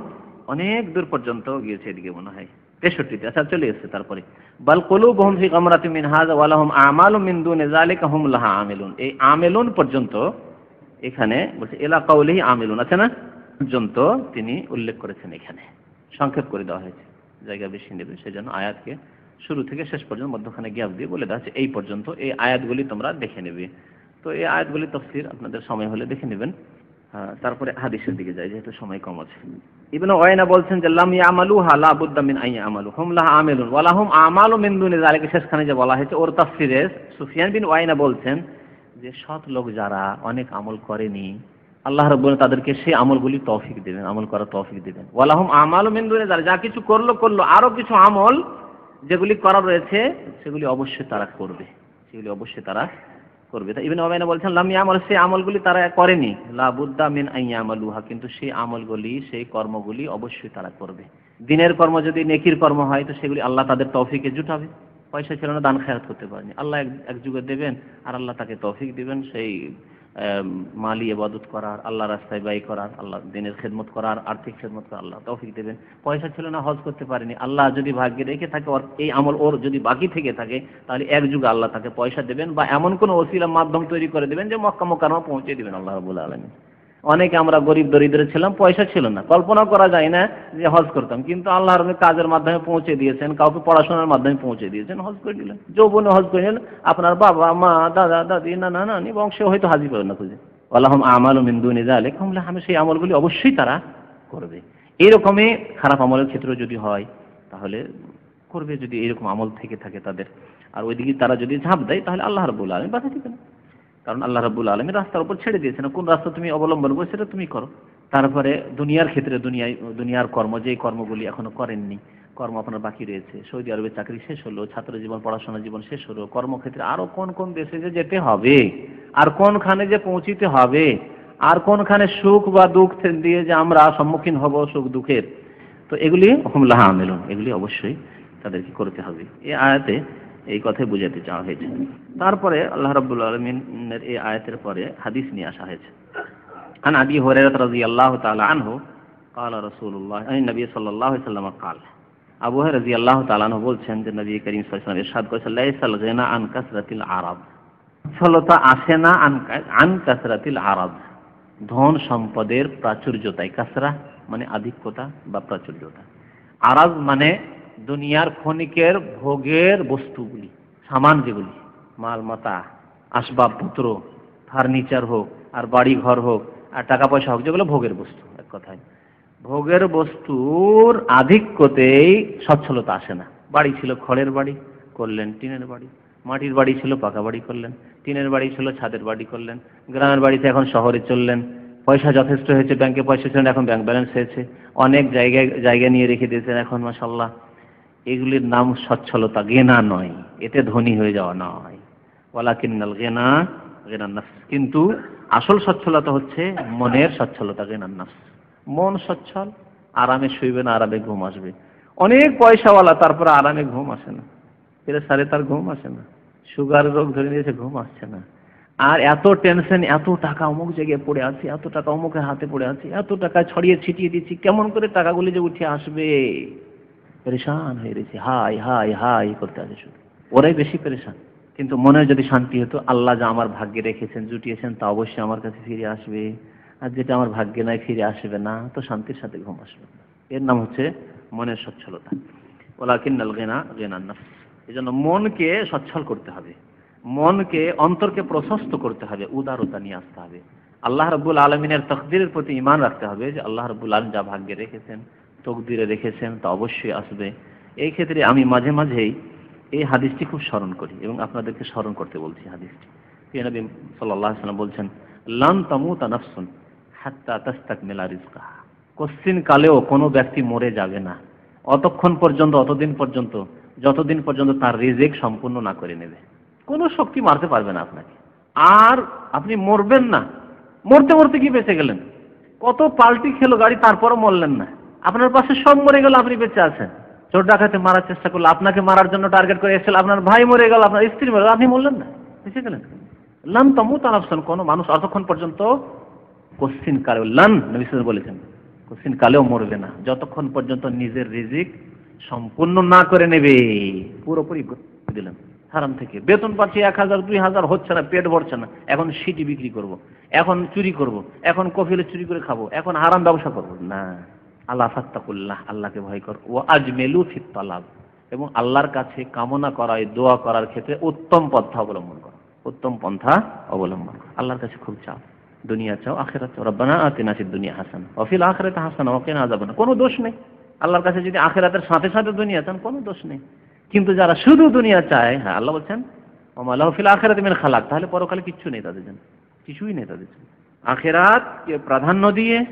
অনেক দূর পর্যন্ত গিয়েছে এদিকে মনে হয়। তেষট্টিতে আচ্ছা চলে এসেছে তারপরে। বাল কুলুবুহুম ফি গামরাতিন মিন হাযা ওয়া লাহুম আমালুম মিন দুনি যালিকা হুম লাহা আমিলুন। এই আমিলুন পর্যন্ত এখানে বলছে এলা কাউলিহি আমিলুন। আছে না, পর্যন্ত তিনি উল্লেখ করেছেন এখানে। সংক্ষেপ করে দেওয়া হয়েছে। জায়গা বেশি নেবে, সেজন্য আয়াতকে শুরু থেকে শেষ পর্যন্ত মধ্যখানে গ্যাপ দিয়ে বলে দেওয়া হচ্ছে এই পর্যন্ত এই আয়াতগুলি তোমরা দেখে নেবে। তো এই আয়াতগুলি তফসির, আপনাদের সময় হলে দেখে নেবেন। তারপরে হাদিসের দিকে যাই, যেহেতু সময় কম আছে। ইবনে ওয়াইনা বলছেন যে, লাম ইয়ামালু হালা বুদ্দা মিন আই আমালু হুম লাহা আমিলুন, ওয়া লাহুম আমালু মিন দুনি যালিকা শেষখানে যে বলা হয়েছে, ওর তাফসিরে সুফিয়ান বিন ওয়াইনা বলছেন যে, সৎ লোক যারা অনেক আমল করেনি, আল্লাহ রব্বুল তাদেরকে সেই আমলগুলি তৌফিক দেবেন, আমল করার তৌফিক দেবেন। ওয়ালাহুম আমালু মিন দুনি যালিকা যা কিছু করল করল। আরও কিছু আমল যেগুলি করা রয়েছে, সেগুলি অবশ্যই তারা করবে। সেগুলি অবশ্যই তারা করবে। তাই ইবনে ওবাইনা বলছেন, লাম ইয়ামাল সেই আমলগুলি তারা করেনি। লা বুদ্দা মিন আইয়ামালুহা কিন্তু সেই আমলগুলি, সেই কর্মগুলি অবশ্যই তারা করবে। দিনের কর্ম যদি নেকির কর্ম হয়, তো সেগুলি আল্লাহ তাদের তৌফিকে জুটাবে। পয়সা ছিল না দান খেয়াত করতে পারেনি। আল্লাহ এক যুগে দেবেন, আর আল্লাহ তাকে তৌফিক দিবেন, সেই মালি এবাদত করার, আল্লাহ রাস্তায় ব্যয় করার, আল্লাহ দিনের খেদমত করার, আর্থিক খেদমত করার, আল্লাহ তৌফিক দেবেন। পয়সা ছিল না, হজ করতে পারেনি। আল্লাহ যদি ভাগ্যে রেখে থাকে, ওর এই আমল ওর যদি বাকি থেকে থাকে, তাহলে এক যুগে আল্লাহ তাকে পয়সা দেবেন বা এমন কোনো ওসিলা মাধ্যম তৈরি করে দেবেন যে মক্কা মোকারমা পৌঁছে দেবেন আল্লাহ রাবুল আলমী অনেকে আমরা গরিব দরিদ্র ছিলাম, পয়সা ছিল না। কল্পনা করা যায় না যে হজ করতাম। কিন্তু আল্লাহ রবে কাজের মাধ্যমে পৌঁছে দিয়েছেন, কাউকে পড়াশোনার মাধ্যমে পৌঁছে দিয়েছেন, হজ করে দিলেন। যৌবনে হজ করে নিলেন। আপনার বাবা, মা, দাদা, দাদি না না নানি, বংশে হয়তো হাজির পাবেন না খুঁজে। আল্লাহম আমাল মিন্দু নিজা আলেক আমি সেই আমলগুলি অবশ্যই তারা করবে। এইরকমই খারাপ আমলের ক্ষেত্র যদি হয়, তাহলে করবে যদি এরকম আমল থেকে থাকে তাদের। আর ওইদিকে তারা যদি ঝাঁপ দেয়, তাহলে আল্লাহ রবুল্লা আলমী বাধা দিবেন। কারণ আল্লাহ রাবুল আলমী রাস্তার উপর ছেড়ে দিয়েছেন। কোন রাস্তা তুমি অবলম্বন করো সেটা তুমি করো। তারপরে দুনিয়ার ক্ষেত্রে দুনিয়ায়, দুনিয়ার কর্ম যে কর্মগুলি এখনও করেননি, কর্ম আপনার বাকি রয়েছে। সৌদি আরবে চাকরি শেষ হলো, ছাত্র জীবন, পড়াশোনা জীবন শেষ হলো, কর্মক্ষেত্রে আরও কোন কোন দেশে যে যেতে হবে? আর কোনখানে যে পৌঁছিতে হবে? আর কোনখানে সুখ বা দুঃখ দিয়ে যে আমরা সম্মুখীন হব সুখ দুঃখের? তো এগুলি হুমলাহা আমেলুন, এগুলি অবশ্যই তাদেরকে করতে হবে। এই আয়াতে এই কথাই বুঝাতে চাওয়া হয়েছে তারপরে আল্লাহ রাব্বুল আলমিনের এই আয়াতের পরে হাদিস নিয়ে আসা হয়েছে عن أبي هريرة رضي الله تعالى عنه قال رسول الله أي النبي صلى الله عليه وسلم قال আবু হরাইরা রাদিয়াল্লাহু তাআলা আনহু বলছেন যে নবী করিম সাল্লাল্লাহু আলাইহি ওয়াসাল্লাম ইরশাদ করেছেন লাইসাল গিনা আন কাসরাতিল আরাব সফলতা আসে না আন আন কাসরাতিল আরাব ধন সম্পদের প্রাচুর্যতায় কাসরা মানে আধিক্যতা বা প্রাচুর্যতা আরাজ মানে দুনিয়ার ক্ষণিকের ভোগের বস্তুগুলি, সামান যেগুলি মাল মাতা আসবাবপত্র ফার্নিচার হোক আর বাড়ি ঘর হোক আর টাকা পয়সা হোক, যেগুলো ভোগের বস্তু, এক কথায়। ভোগের বস্তুর আধিক্যতেই সচ্ছলতা আসে না। বাড়ি ছিল খড়ের বাড়ি, করলেন টিনের বাড়ি। মাটির বাড়ি ছিল পাকা বাড়ি করলেন, টিনের বাড়ি ছিল ছাদের বাড়ি করলেন। গ্রামের বাড়িতে এখন শহরে চললেন। পয়সা যথেষ্ট হয়েছে, ব্যাংকে পয়সা ছিল এখন ব্যাংক ব্যালেন্স হয়েছে। অনেক জায়গায়, জায়গা নিয়ে রেখে দিয়েছেন এখন মাসাল্লাহ এগুলির নাম সচ্ছলতা গেনা নয়। এতে ধনী হয়ে যাওয়া নয়। ওলা কিন্নাল গেনা গেনার নাফস। কিন্তু আসল সচ্ছলতা হচ্ছে মনের সচ্ছলতা গেনার নাফস। মন সচ্ছল, আরামে শুইবে না, আরামে ঘুম আসবে। অনেক পয়সাওয়ালা তারপরে আরামে ঘুম আসে না। এর সারে তার ঘুম আসে না। সুগার রোগ ধরে নিয়েছে, ঘুম আসছে না। আর এত টেনশন, এত টাকা অমুক জায়গায় পড়ে আছে, এত টাকা অমুকের হাতে পড়ে আছে, এত টাকা ছড়িয়ে ছিটিয়ে দিচ্ছি, কেমন করে টাকাগুলি যে উঠে আসবে? পরেশান হয়ে রয়েছে। হাই হাই হাই করতে আছে শুধু। ওরাই বেশি পরেশান। কিন্তু মনে যদি শান্তি হতো, আল্লাহ যা আমার ভাগ্যে রেখেছেন, জুটিয়েছেন, তা অবশ্যই আমার কাছে ফিরে আসবে। আর যেটা আমার ভাগ্যে নাই ফিরে আসবে না। তো শান্তির সাথে ঘুম আসবে এর নাম হচ্ছে মনের সচ্ছলতা। ওলা কিন্নাল গেনা গেনার নাফস। এই জন্য মনকে সচ্ছল করতে হবে। মনকে, অন্তরকে প্রশস্ত করতে হবে। উদারতা নিয়ে আসতে হবে। আল্লাহ রব্বুল আলমিনের তকদিরের প্রতি ইমান রাখতে হবে যে আল্লাহ রব্বুল আলম যা ভাগ্যে রেখেছেন তকদিরে রেখেছেন, তা অবশ্যই আসবে। এই ক্ষেত্রে আমি মাঝে মাঝেই এই হাদিসটি খুব স্মরণ করি এবং আপনাদেরকে স্মরণ করতে বলছি হাদিসটি। নবী সাল্লাহ সাল্লাম বলছেন, লান তামুতা নাফসুন হাত্তা তাস্তাক মেলা রিজকা কোশ্চিন কালেও কোনো ব্যক্তি মরে যাবে না। অতক্ষণ পর্যন্ত, অতদিন পর্যন্ত, যতদিন পর্যন্ত তার রিজেক সম্পূর্ণ না করে নেবে। কোনো শক্তি মারতে পারবে না আপনাকে। আর আপনি মরবেন না। মরতে মরতে কি বেঁচে গেলেন? কত পাল্টি খেলো গাড়ি, তারপরও মরলেন না। আপনার পাশে সব মরে গেল, আপনি বেঁচে আছেন। চোর ডাকাতে মারার চেষ্টা করল, আপনাকে মারার জন্য টার্গেট করে এসেছিল, আপনার ভাই মরে গেল, আপনার স্ত্রী মরে গেল, আপনি মরলেন না। বেঁচে গেলেন লান তমু তালাফসান কোনো মানুষ অতক্ষণ পর্যন্ত কোশ্চিন কালেও, লান নবী বলেছেন কোশ্চিন কালেও মরবে না। যতক্ষণ পর্যন্ত নিজের রিজিক সম্পূর্ণ না করে নেবে, পুরোপুরি দিলেন। হারাম থেকে। বেতন পাচ্ছি এক হাজার, দুই হাজার, হচ্ছে না, পেট ভরছে না। এখন সিটি বিক্রি করব। এখন চুরি করব। এখন কফিলে চুরি করে খাব, এখন হারাম ব্যবসা করব। না। আল্লাহ ফাত্তাকুল্লাহ, আল্লাহকে ভয় কর। ও আজমেলু ফিত তালাব এবং আল্লাহর কাছে কামনা করায় দোয়া করার ক্ষেত্রে উত্তম পন্থা অবলম্বন করো। উত্তম পন্থা অবলম্বন করো। আল্লাহর কাছে খুব চাও। দুনিয়া চাও, আখেরাত চাও। রব্বানা আতিনা ফিদ দুনিয়া হাসান অফিল আখেরাতে হাসান ওকে না যাবে না কোনো দোষ নেই। আল্লাহর কাছে যদি আখেরাতের সাথে সাথে দুনিয়া চান, কোনো দোষ নেই। কিন্তু যারা শুধু দুনিয়া চায় হ্যাঁ আল্লাহ বলছেন ওমাল্লাহ ফিল আখেরাতে মেন খালাক, তাহলে পরকালে কিচ্ছু নেই তাদের জন্য। কিছুই নেই তাদের জন্য। আখেরাতকে প্রাধান্য দিয়ে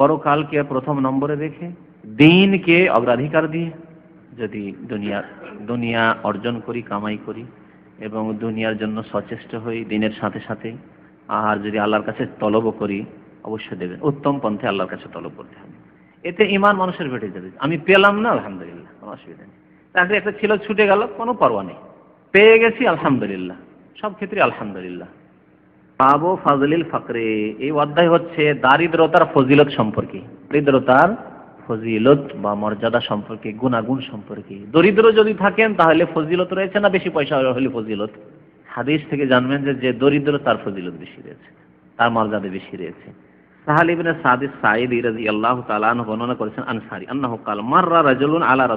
পরকালকে প্রথম নম্বরে রেখে দিনকে অগ্রাধিকার দিয়ে, যদি দুনিয়া দুনিয়া অর্জন করি, কামাই করি, এবং দুনিয়ার জন্য সচেষ্ট হই, দিনের সাথে সাথে, আর যদি আল্লাহর কাছে তলবও করি, অবশ্যই দেবেন। উত্তম পন্থে আল্লাহর কাছে তলব করতে হবে। এতে ইমান মানুষের বেড়ে যাবে। আমি পেলাম না, আলহামদুলিল্লাহ, কোনো অসুবিধা নেই। চাকরি একটা ছিল, ছুটে গেল, কোনো পরোয়া নেই। পেয়ে গেছি, আলহামদুলিল্লাহ। সব ক্ষেত্রে আলহামদুলিল্লাহ। পাবো ফাজলিল ফাকরে। এই অধ্যায় হচ্ছে দারিদ্রতার ফজিলত সম্পর্কে। দারিদ্রতার ফজিলত বা মর্যাদা সম্পর্কে, গুণাগুণ সম্পর্কে। দরিদ্র যদি থাকেন, তাহলে ফজিলত রয়েছে না বেশি পয়সা হলে ফজিলত? হাদিস থেকে জানবেন যে যে দরিদ্র তার ফজিলত বেশি রয়েছে, তার মর্যাদা বেশি রয়েছে। বর্ণনা করেছেন কাল মাররা আলা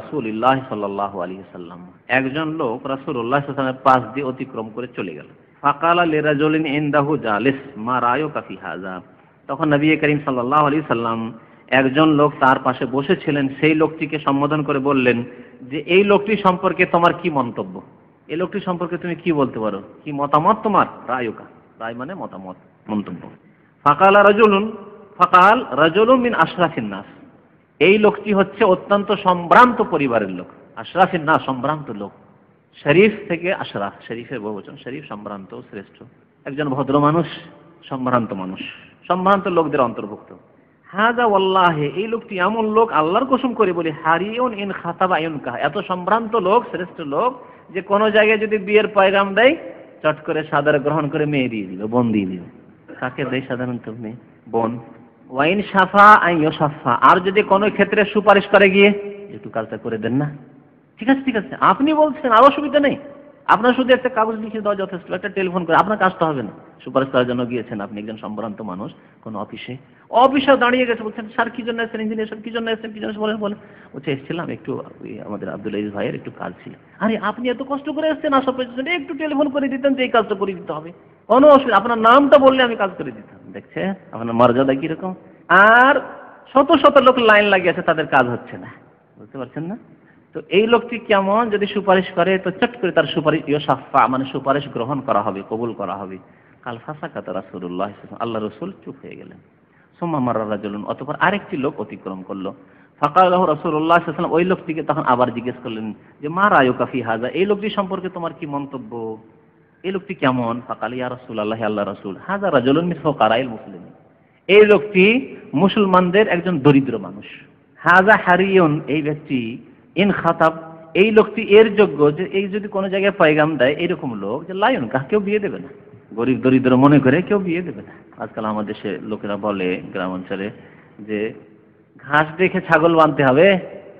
সাল্লাম। একজন লোক সাল্লামের পাশ দিয়ে অতিক্রম করে চলে গেল। ফাকালা লিরাজুলিন ইনদাহু জালিস, মা রায়ুকা ফি হাযা। তখন নবী করিম আলাইহি সাল্লাম একজন লোক তার পাশে বসেছিলেন, সেই লোকটিকে সম্বোধন করে বললেন যে, এই লোকটি সম্পর্কে তোমার কি মন্তব্য? এই লোকটি সম্পর্কে তুমি কি বলতে পারো? কি মতামত তোমার? রায়ুকা। রায় মানে মতামত, মন্তব্য। ফাকাল রাজুলুন ফাকাল রাজুলুন মিন আশরাফিন নাস। এই লোকটি হচ্ছে অত্যন্ত সম্ভ্রান্ত পরিবারের লোক, আশরাফিন নাস সম্ভ্রান্ত লোক। শরীফ থেকে আশরাফ শরীফের বহুবচন, শরীফ সম্ভ্রান্ত, শ্রেষ্ঠ। একজন ভদ্র মানুষ, সম্ভ্রান্ত মানুষ। সম্ভ্রান্ত লোকদের অন্তর্ভুক্ত। হাজা ওয়াল্লাহে, এই লোকটি এমন লোক, আল্লাহর কসম করে বলি হারিয়ন ইন খাতাবা ইন কাহা এত সম্ভ্রান্ত লোক, শ্রেষ্ঠ লোক, যে কোনো জায়গায় যদি বিয়ের পয়গাম দেয়, চট করে সাদার গ্রহণ করে মেয়ে দিয়ে দিল, বোন দিয়ে দিল। কাকে দেয় সাধারণত মেয়ে? বোন। ওয়াইন সাফা আই সাফা আর যদি কোনো ক্ষেত্রে সুপারিশ করে গিয়ে, একটু কাজটা করে দেন না। ঠিক আছে ঠিক আছে। আপনি বলছেন, আর অসুবিধা নেই। আপনার শুধু একটা কাগজ লিখে দেওয়া যথেষ্ট। একটা টেলিফোন করে, আপনার কাজটা হবে না। সুপারিশ করার জন্য গিয়েছেন, আপনি একজন সম্ভ্রান্ত মানুষ, কোন অফিসে। অফিসে দাঁড়িয়ে গেছে, বলছেন, স্যার, কি জন্য এসেছেন, ইঞ্জিনিয়ার স্যার কি জন্য এসেছেন, কি জন্য বলেন বলেন। বলছে, এসেছিলাম একটু আমাদের আব্দুল আজিজ ভাইয়ের একটু কাজ ছিল। আরে, আপনি এত কষ্ট করে এসেছেন আসা পেয়েছেন একটু টেলিফোন করে দিতেন যে এই কাজটা করে দিতে হবে। কোনো অসুবিধা, আপনার নামটা বললে আমি কাজ করে দিতাম। দেখছে আপনার মর্যাদা কীরকম? আর শত শত লোক লাইন লাগিয়েছে তাদের কাজ হচ্ছে না। বুঝতে পারছেন না? তো এই লোকটি কেমন যদি সুপারিশ করে, তো চট করে তার সুপারিশ ইয়ে সাফা মানে সুপারিশ গ্রহণ করা হবে, কবুল করা হবে। কাল ফাঁসা কাতা রাসুল্লাহ আল্লাহ রসুল চুপ হয়ে গেলেন। সোম্মা মার্রা রাজুলুন, অতপর আরেকটি লোক অতিক্রম করল। ফাঁকাল্লাহ রসুল্লাহ সাল্লাম ওই লোকটিকে তখন আবার জিজ্ঞেস করলেন যে, মা রায়ু কাফি হাজা এই লোকটি সম্পর্কে তোমার কি মন্তব্য? এই লোকটি কেমন? ফাকাল, ইয়া রসুল আল্লাহ রসুল হাজা রাজুলুন মিস কারাইল মুসলিম এই লোকটি মুসলমানদের একজন দরিদ্র মানুষ। হাজা হারিয়ন, এই ব্যক্তি ইন খাতাব, এই লোকটি এর যোগ্য যে এই যদি কোনো জায়গায় পয়গাম দেয় এরকম লোক যে লায়ন কাহ, কেউ বিয়ে দেবে না। গরিব দরিদ্র মনে করে কেউ বিয়ে দেবে না। আজকাল আমাদের দেশে লোকেরা বলে গ্রাম অঞ্চলে যে ঘাস দেখে ছাগল বাঁধতে হবে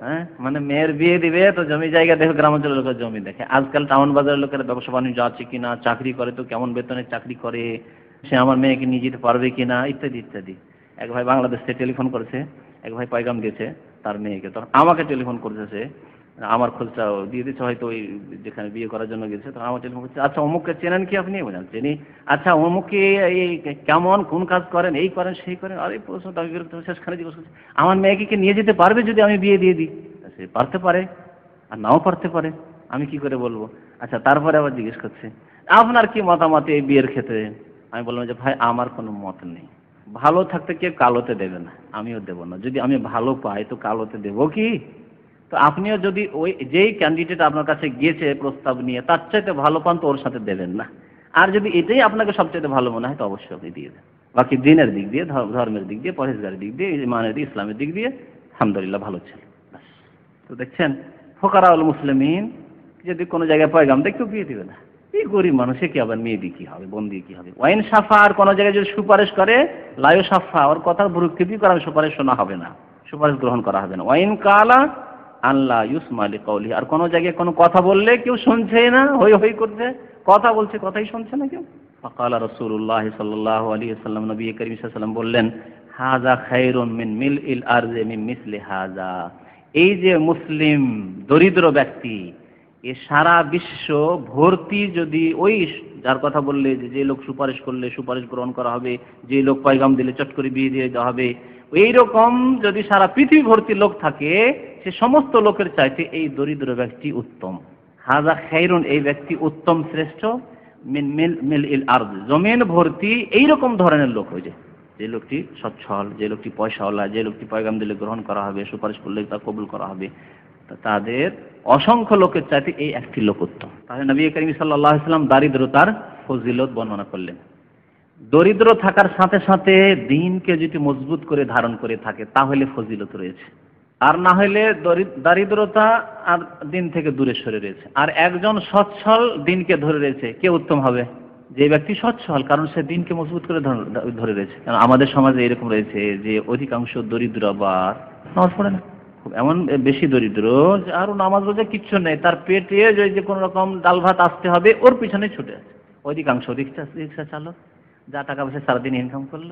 হ্যাঁ? মানে মেয়ের বিয়ে দিবে তো জমি জায়গা দেখে গ্রাম অঞ্চলের লোকের জমি দেখে। আজকাল টাউন বাজারের লোকেরা ব্যবসা বাণিজ্য আছে কিনা, চাকরি করে তো কেমন বেতনের চাকরি করে, সে আমার মেয়েকে নিয়ে যেতে পারবে কিনা, ইত্যাদি ইত্যাদি। এক ভাই বাংলাদেশ থেকে টেলিফোন করেছে, এক ভাই পয়গাম দিয়েছে। তার মেয়েকে। তখন আমাকে টেলিফোন করতেছে, আমার খোঁজটা দিয়ে দিচ্ছে হয়তো ওই যেখানে বিয়ে করার জন্য গেছে, তখন আমার টেলিফোন করছে আচ্ছা অমুককে চেনেন কি আপনি? বলেন চিনি। আচ্ছা অমুককে এই কেমন, কোন কাজ করেন, এই করেন, সেই করেন? আরে, প্রশ্ন আমি বিরক্ত শেষখানে জিজ্ঞেস করছি, আমার মেয়েকে কি নিয়ে যেতে পারবে যদি আমি বিয়ে দিয়ে দিই? সে পারতে পারে, আর নাও পারতে পারে, আমি কি করে বলব? আচ্ছা তারপরে আবার জিজ্ঞেস করছে, আপনার কি মতামত এই বিয়ের ক্ষেত্রে? আমি বললাম যে, ভাই, আমার কোনো মত নেই। ভালো থাকতে কেউ কালোতে দেবে না, আমিও দেব না। যদি আমি ভালো পাই, তো কালোতে দেব কি? তো আপনিও যদি ওই যেই ক্যান্ডিডেট আপনার কাছে গিয়েছে প্রস্তাব নিয়ে, তার চাইতে ভালো পান তো ওর সাথে দেবেন না। আর যদি এটাই আপনাকে সবচাইতে ভালো মনে হয়, তো অবশ্যই আপনি দিয়ে দেন। বাকি দিনের দিক দিয়ে ধর্মের দিক দিয়ে পরেশগারের দিক দিয়ে মানের দিক, ইসলামের দিক দিয়ে, আলহামদুলিল্লাহ ভালো ছিল। তো দেখছেন, ফোকারাউল মুসলিমিন যদি কোনো জায়গায় পয়গাম কেউ বিয়ে দিবে না। এই গরিব মানুষে কি আবার মেয়ে দিয়ে কি হবে, বোন দিয়ে কি হবে? ওয়াইন সাফা আর কোনো জায়গায় যদি সুপারিশ করে, লায়ু সাফা, ওর কথা ভ্রুক্ষেপই করা সুপারিশ শোনা হবে না, সুপারিশ গ্রহণ করা হবে না। ওয়াইন কালা আল্লাহ ইউসমালি কৌলি আর কোনো জায়গায় কোনো কথা বললে কেউ শুনছেই না, হই হই করছে, কথা বলছে, কথাই শুনছে না কেউ। ফকালা রসুল্লাহ সাল্লাহ আলী সাল্লাম নবী করিম সাল্লাম বললেন হাজা খাইরুন মিন মিল ইল আরজে মিন মিসলি হাজা এই যে মুসলিম, দরিদ্র ব্যক্তি এ সারা বিশ্ব ভর্তি যদি ওই যার কথা বললে যে লোক সুপারিশ করলে সুপারিশ গ্রহণ করা হবে, যে লোক পয়গাম দিলে চট করে বিয়ে দিয়ে দেওয়া হবে এইরকম যদি সারা পৃথিবী ভর্তি লোক থাকে, সে সমস্ত লোকের চাইতে এই দরিদ্র ব্যক্তি উত্তম। হাজা খাইরুন, এই ব্যক্তি উত্তম শ্রেষ্ঠ। মিন মিল ইল আর জমিন ভর্তি এইরকম ধরনের লোক হয়ে যায়। যে লোকটি সচ্ছল, যে লোকটি পয়সাওয়ালা, যে লোকটি পয়গাম দিলে গ্রহণ করা হবে, সুপারিশ করলে তা কবুল করা হবে। তাদের অসংখ্য লোকের চাইতে এই একটি লোক উত্তম তাহলে নবী করিম সাল্লাহ ইসলাম দারিদ্রতার ফজিলত বর্ণনা করলেন। দরিদ্র থাকার সাথে সাথে দিনকে যদি মজবুত করে ধারণ করে থাকে, তাহলে ফজিলত রয়েছে। আর না হলে দারিদ্রতা আর দিন থেকে দূরে সরে রয়েছে। আর একজন সচ্ছল দিনকে ধরে রয়েছে, কে উত্তম হবে? যে ব্যক্তি সচ্ছল, কারণ সে দিনকে মজবুত করে ধরে রয়েছে। কারণ আমাদের সমাজে এরকম রয়েছে যে অধিকাংশ দরিদ্র আবার নামাজ পড়ে না এমন বেশি দরিদ্র যে আরও নামাজ রোজা কিচ্ছু নেই, তার পেটে যে কোনো রকম ডাল ভাত আসতে হবে, ওর পিছনে ছুটে আছে। অধিকাংশ রিক্সা রিক্সা চালক, যা টাকা পয়সা সারাদিন ইনকাম করল,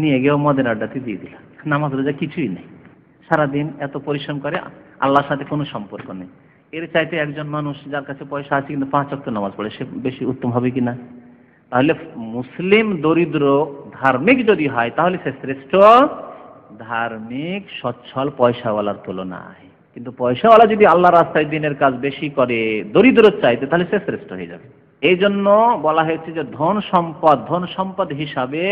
নিয়ে গিয়েও মদের আড্ডাতে দিয়ে দিল। নামাজ রোজা কিছুই নেই। সারাদিন এত পরিশ্রম করে আল্লাহর সাথে কোনো সম্পর্ক নেই। এর চাইতে একজন মানুষ যার কাছে পয়সা আছে কিন্তু পাঁচ অক্ট নামাজ পড়ে, সে বেশি উত্তম হবে কি না তাহলে মুসলিম দরিদ্র ধার্মিক যদি হয়, তাহলে সে শ্রেষ্ঠ ধার্মিক, সচ্ছল পয়সাওয়ালার তুলনায়। কিন্তু পয়সাওয়ালা যদি আল্লাহ রাস্তায় দিনের কাজ বেশি করে দরিদ্র চাইতে, তাহলে সে শ্রেষ্ঠ হয়ে যাবে। এই জন্য বলা হয়েছে যে ধন সম্পদ ধন সম্পদ হিসাবে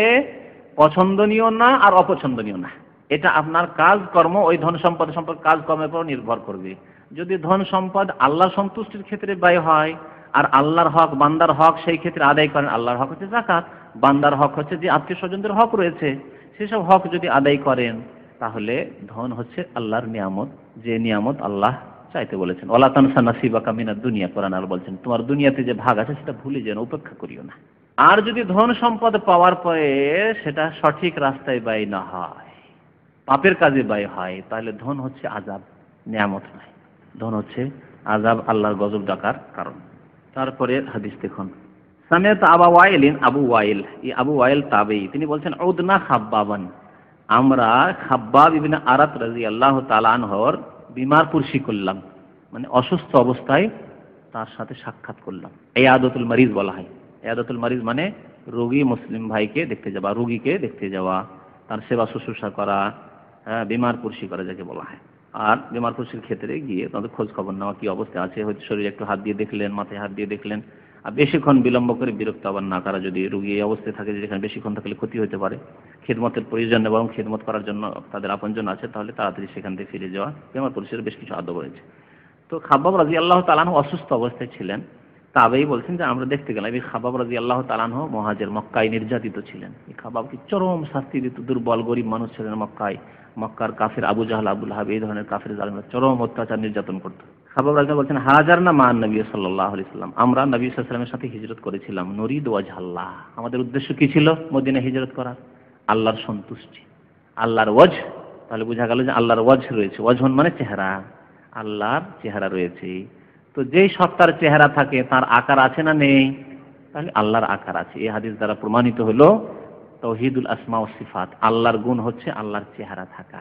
পছন্দনীয় না আর অপছন্দনীয় না। এটা আপনার কাজকর্ম ওই ধন সম্পদ সম্পদ কাজকর্মের উপর নির্ভর করবে। যদি ধন সম্পদ আল্লাহর সন্তুষ্টির ক্ষেত্রে ব্যয় হয়, আর আল্লাহর হক, বান্দার হক, সেই ক্ষেত্রে আদায় করেন আল্লাহর হক হচ্ছে জাকাত বান্দার হক হচ্ছে যে আত্মীয় স্বজনদের হক রয়েছে। সেসব হক যদি আদায় করেন, তাহলে ধন হচ্ছে আল্লাহর নিয়ামত, যে নিয়ামত আল্লাহ চাইতে বলেছেন। ওলাতানসা নাসিবা কামিনা দুনিয়া, কোরআন আল বলছেন, তোমার দুনিয়াতে যে ভাগ আছে, সেটা ভুলে যেন উপেক্ষা করিও না। আর যদি ধন সম্পদ পাওয়ার পরে সেটা সঠিক রাস্তায় ব্যয় না হয়, পাপের কাজে ব্যয় হয়, তাহলে ধন হচ্ছে আজাব নিয়ামত নয় ধন হচ্ছে আজাব আল্লাহর গজব ডাকার কারণ। তারপরে হাদিস দেখুন। সামেত আবা ওয়াইলিন, আবু ওয়াইল। এই আবু ওয়াইল তাবেই। তিনি বলছেন ঔদনা খাব্বাবান। আমরা খাব্বাব ইবিন আরাত রাজি আল্লাহ তালানহর বিমার পুরসি করলাম। মানে অসুস্থ অবস্থায় তার সাথে সাক্ষাৎ করলাম। এই আদতুল মারিজ বলা হয়। এই আদতুল মারিজ মানে রোগী মুসলিম ভাইকে দেখতে যাওয়া, রোগীকে দেখতে যাওয়া, তার সেবা শুশ্রূষা করা হ্যাঁ বিমার পুরসি করা যাকে বলা হয়। আর বিমার পুরসির ক্ষেত্রে গিয়ে তাদের খোঁজ খবর নেওয়া কি অবস্থা আছে? হয়তো শরীরে একটু হাত দিয়ে দেখলেন, মাথায় হাত দিয়ে দেখলেন। আর বেশিক্ষণ বিলম্ব করে বিরক্ত আবার না তারা যদি রুগী এই অবস্থায় থাকে যেখানে বেশিক্ষণ থাকলে ক্ষতি হতে পারে, খেদমতের প্রয়োজন এবং খেদমত করার জন্য তাদের আপনজন আছে, তাহলে তাড়াতাড়ি সেখান থেকে ফিরে যাওয়া আমার পরিচয়ের বেশ কিছু আদব রয়েছে। তো খাব্বাব রাজি আল্লাহ তালান অসুস্থ অবস্থায় ছিলেন। তাবেই বলছেন যে আমরা দেখতে গেলাম, এই খাবাব রাজি আল্লাহ তালানহ মহাজের মক্কায় নির্যাতিত ছিলেন। এই খাবাবকে চরম শাস্তি দিত, দুর্বল, গরিব মানুষ ছিলেন মক্কায়। মক্কার কাফের আবু জাহাল, আবুল হাব, এই ধরনের কাফের জালিমরা চরম অত্যাচার নির্যাতন করত। খাবাব রাজা বলছেন, হাজার না মান নবী সাল্লাহ সাল্লাম, আমরা নবী সাল্লামের সাথে হিজরত করেছিলাম। নরিদ ওয়াজ আল্লাহ আমাদের উদ্দেশ্য কি ছিল? মদিনা হিজরত করার। আল্লাহর সন্তুষ্টি। আল্লাহর ওয়াজ তাহলে বোঝা গেল যে আল্লাহর ওয়াজ রয়েছে। ওয়াজহন মানে চেহারা। আল্লাহর চেহারা রয়েছে। তো যেই সত্তার চেহারা থাকে, তার আকার আছে না নেই? তাহলে আল্লাহর আকার আছে। এই হাদিস দ্বারা প্রমাণিত হলো, তৌহিদুল আসমা ও সিফাত। আল্লাহর গুণ হচ্ছে আল্লাহর চেহারা থাকা।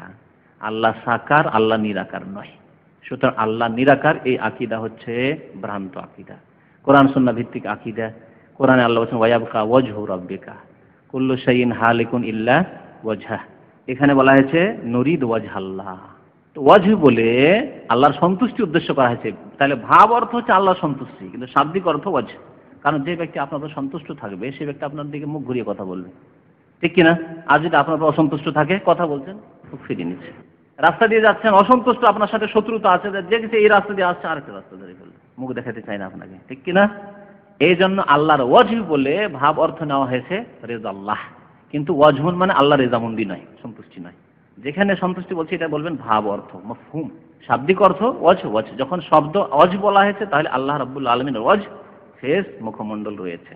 আল্লাহ সাকার আল্লাহ নিরাকার নয়। সুতরাং আল্লাহ নিরাকার, এই আকিদা হচ্ছে ভ্রান্ত আকিদা। কোরআন সন্না ভিত্তিক আকিদা। কোরআনে আল্লাহ বলছেন ওয়াবকা ওয়াজহু রব্বিকা। কুল্লু শাইইন হালিকুন ইল্লা ওয়াজহা। এখানে বলা হয়েছে, নরিদ ওয়াজহাল্লাহ। ওয়াজ বলে আল্লাহর সন্তুষ্টি উদ্দেশ্য করা হয়েছে। তাহলে ভাব অর্থ হচ্ছে আল্লাহর সন্তুষ্টি, কিন্তু শাব্দিক অর্থ ওয়াজ কারণ যে ব্যক্তি আপনাদের সন্তুষ্ট থাকবে, সে ব্যক্তি আপনার দিকে মুখ ঘুরিয়ে কথা বলবে। ঠিক কিনা? আর যদি আপনার অসন্তুষ্ট থাকে, কথা বলছেন, মুখ ফিরিয়ে নিচ্ছে। রাস্তা দিয়ে যাচ্ছেন, অসন্তুষ্ট আপনার সাথে শত্রুতা আছে, যে এই রাস্তা দিয়ে আসছে, আরেকটা রাস্তা ধরে ফেলবে। মুখ দেখাতে চাই না আপনাকে। ঠিক কিনা? এই জন্য আল্লাহর ওয়াজিব বলে ভাব অর্থ নেওয়া হয়েছে রেজাল্লাহ। কিন্তু ওয়াজহুন মানে আল্লাহ রেজামন্দি নয়, সন্তুষ্টি নয়। যেখানে সন্তুষ্টি বলছি এটা বলবেন ভাব অর্থ, মফহুম। শাব্দিক অর্থ ওয়াজ ওয়াজ। যখন শব্দ অজ বলা হয়েছে, তাহলে আল্লাহ রাব্বুল আলমিনের ওয়াজ শেষ মুখমণ্ডল রয়েছে।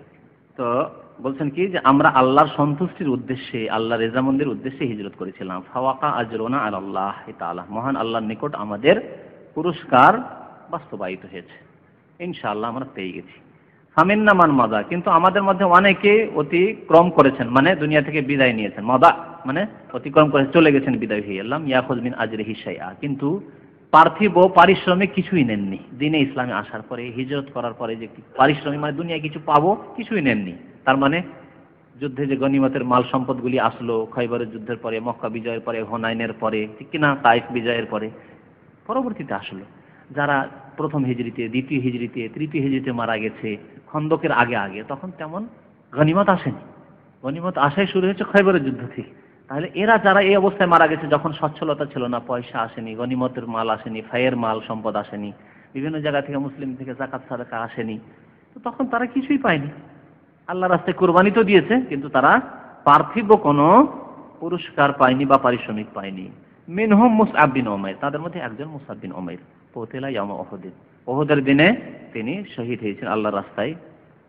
তো বলছেন কি যে, আমরা আল্লাহর সন্তুষ্টির উদ্দেশ্যে আল্লাহ রেজামন্দির উদ্দেশ্যে হিজরত করেছিলাম। ফাওয়াকা আজরোনা আর আল্লাহ তাআলা। মহান আল্লাহর নিকট আমাদের পুরস্কার বাস্তবায়িত হয়েছে। ইনশাআল্লাহ আমরা পেয়ে গেছি। ফামিন্না মান মাদা, কিন্তু আমাদের মধ্যে অনেকে অতিক্রম করেছেন মানে দুনিয়া থেকে বিদায় নিয়েছেন। মাদা মানে অতিক্রম করে চলে গেছেন বিদায় হয়ে এলাম, ইয়াখুজ বিন আজরে হিসাইয়া কিন্তু পার্থিব পারিশ্রমিক কিছুই নেননি। দিনে ইসলামে আসার পরে, হিজরত করার পরে যে পারিশ্রমিক মানে দুনিয়া কিছু পাবো, কিছুই নেননি। তার মানে যুদ্ধে যে গনিমতের মাল সম্পদগুলি আসলো খৈবরের যুদ্ধের পরে, মক্কা বিজয়ের পরে, হোনাইনের পরে, ঠিক কিনা, তাইফ বিজয়ের পরে, পরবর্তীতে আসলো। যারা প্রথম হিজড়িতে, দ্বিতীয় হিজড়িতে, তৃতীয় হিজড়িতে মারা গেছে খন্দকের আগে আগে, তখন তেমন গনিমত আসেনি। গনিমত আসাই শুরু হয়েছে খৈবরের যুদ্ধ থেকে। তাহলে এরা যারা এই অবস্থায় মারা গেছে, যখন সচ্ছলতা ছিল না, পয়সা আসেনি, গনিমতের মাল আসেনি, ফায়ের মাল সম্পদ আসেনি, বিভিন্ন জায়গা থেকে মুসলিম থেকে জাকাত, সাদাকা আসেনি, তো তখন তারা কিছুই পায়নি। আল্লাহ রাস্তায় কোরবানি তো দিয়েছে, কিন্তু তারা পার্থিব কোনো পুরস্কার পায়নি বা পারিশ্রমিক পায়নি। মিনহম মুসআব বিন ওমাইর তাদের মধ্যে একজন মুসআব বিন পৌতেলা ইয়ামা ওহদের দিনে তিনি শহীদ হয়েছেন, আল্লাহর রাস্তায়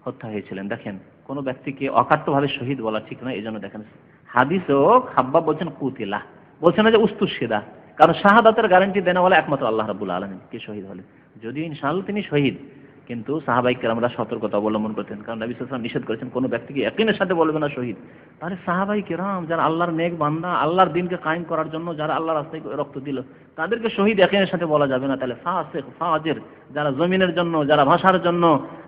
হত্যা হয়েছিলেন। দেখেন, কোনো ব্যক্তিকে অকাট্যভাবে শহীদ বলা ঠিক নয় এই জন্য দেখেন, হাদিসও খাব্বা বলছেন, কুতিলা। বলছেন যে উস্তুসিদা কারণ শাহাদাতের গ্যারান্টি দেনা বলে একমাত্র আল্লাহ রাবুল আলমিন কে শহীদ হলে। যদিও ইনশাআল্লাহ তিনি শহীদ কিন্তু সাহাবাইকে আমরা সতর্কতা অবলম্বন করতেন। কারণ নবী সাল্লাম নিষেধ করেছেন, কোনো ব্যক্তিকে একদিনের সাথে বলবে না শহীদ। তাহলে সাহাবাই কেরাম যারা আল্লাহর নেক বান্দা, আল্লাহর দিনকে কায়েম করার জন্য যারা আল্লাহর রাস্তায় রক্ত দিল, তাদেরকে শহীদ একেনের সাথে বলা যাবে না। তাহলে ফাসেক যারা জমিনের জন্য, যারা ভাষার জন্য,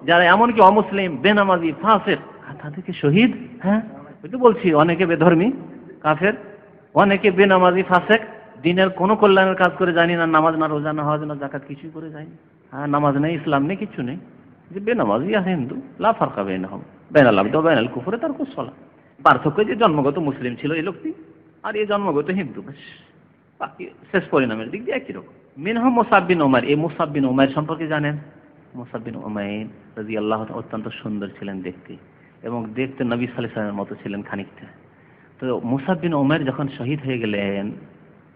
যারা এমনকি অমুসলিম, বেনামাজি, ফাসেক তাদেরকে শহীদ হ্যাঁ? ওই তো বলছি, অনেকে বেধর্মী, কাফের, অনেকে বেনামাজি, ফাসেক, দিনের কোনো কল্যাণের কাজ করে জানি না, নামাজ না, রোজা না, হজ না জাকাত কিছুই করে যায়নি নামাজ নেই, ইসলাম নেই, কিছু নেই। যে বেনামাজি আর হিন্দু, লা ফারকা বেন হম বেনাল আব্দ বেনাল কুফরে তার কুসলা পার্থক্য যে জন্মগত মুসলিম ছিল এই লোকটি আর এই জন্মগত হিন্দু। বাকি শেষ পরিণামের দিক দিয়ে একই রকম। মিনহম মোসাব্বিন ওমার এই মোসাব্বিন ওমার সম্পর্কে জানেন? মোসাব্বিন ওমাইন রাজি আল্লাহ অত্যন্ত সুন্দর ছিলেন দেখতে এবং দেখতে নবী সালিসের মতো ছিলেন খানিকটা। তো মুসাব্বিন ওমের যখন শহীদ হয়ে গেলেন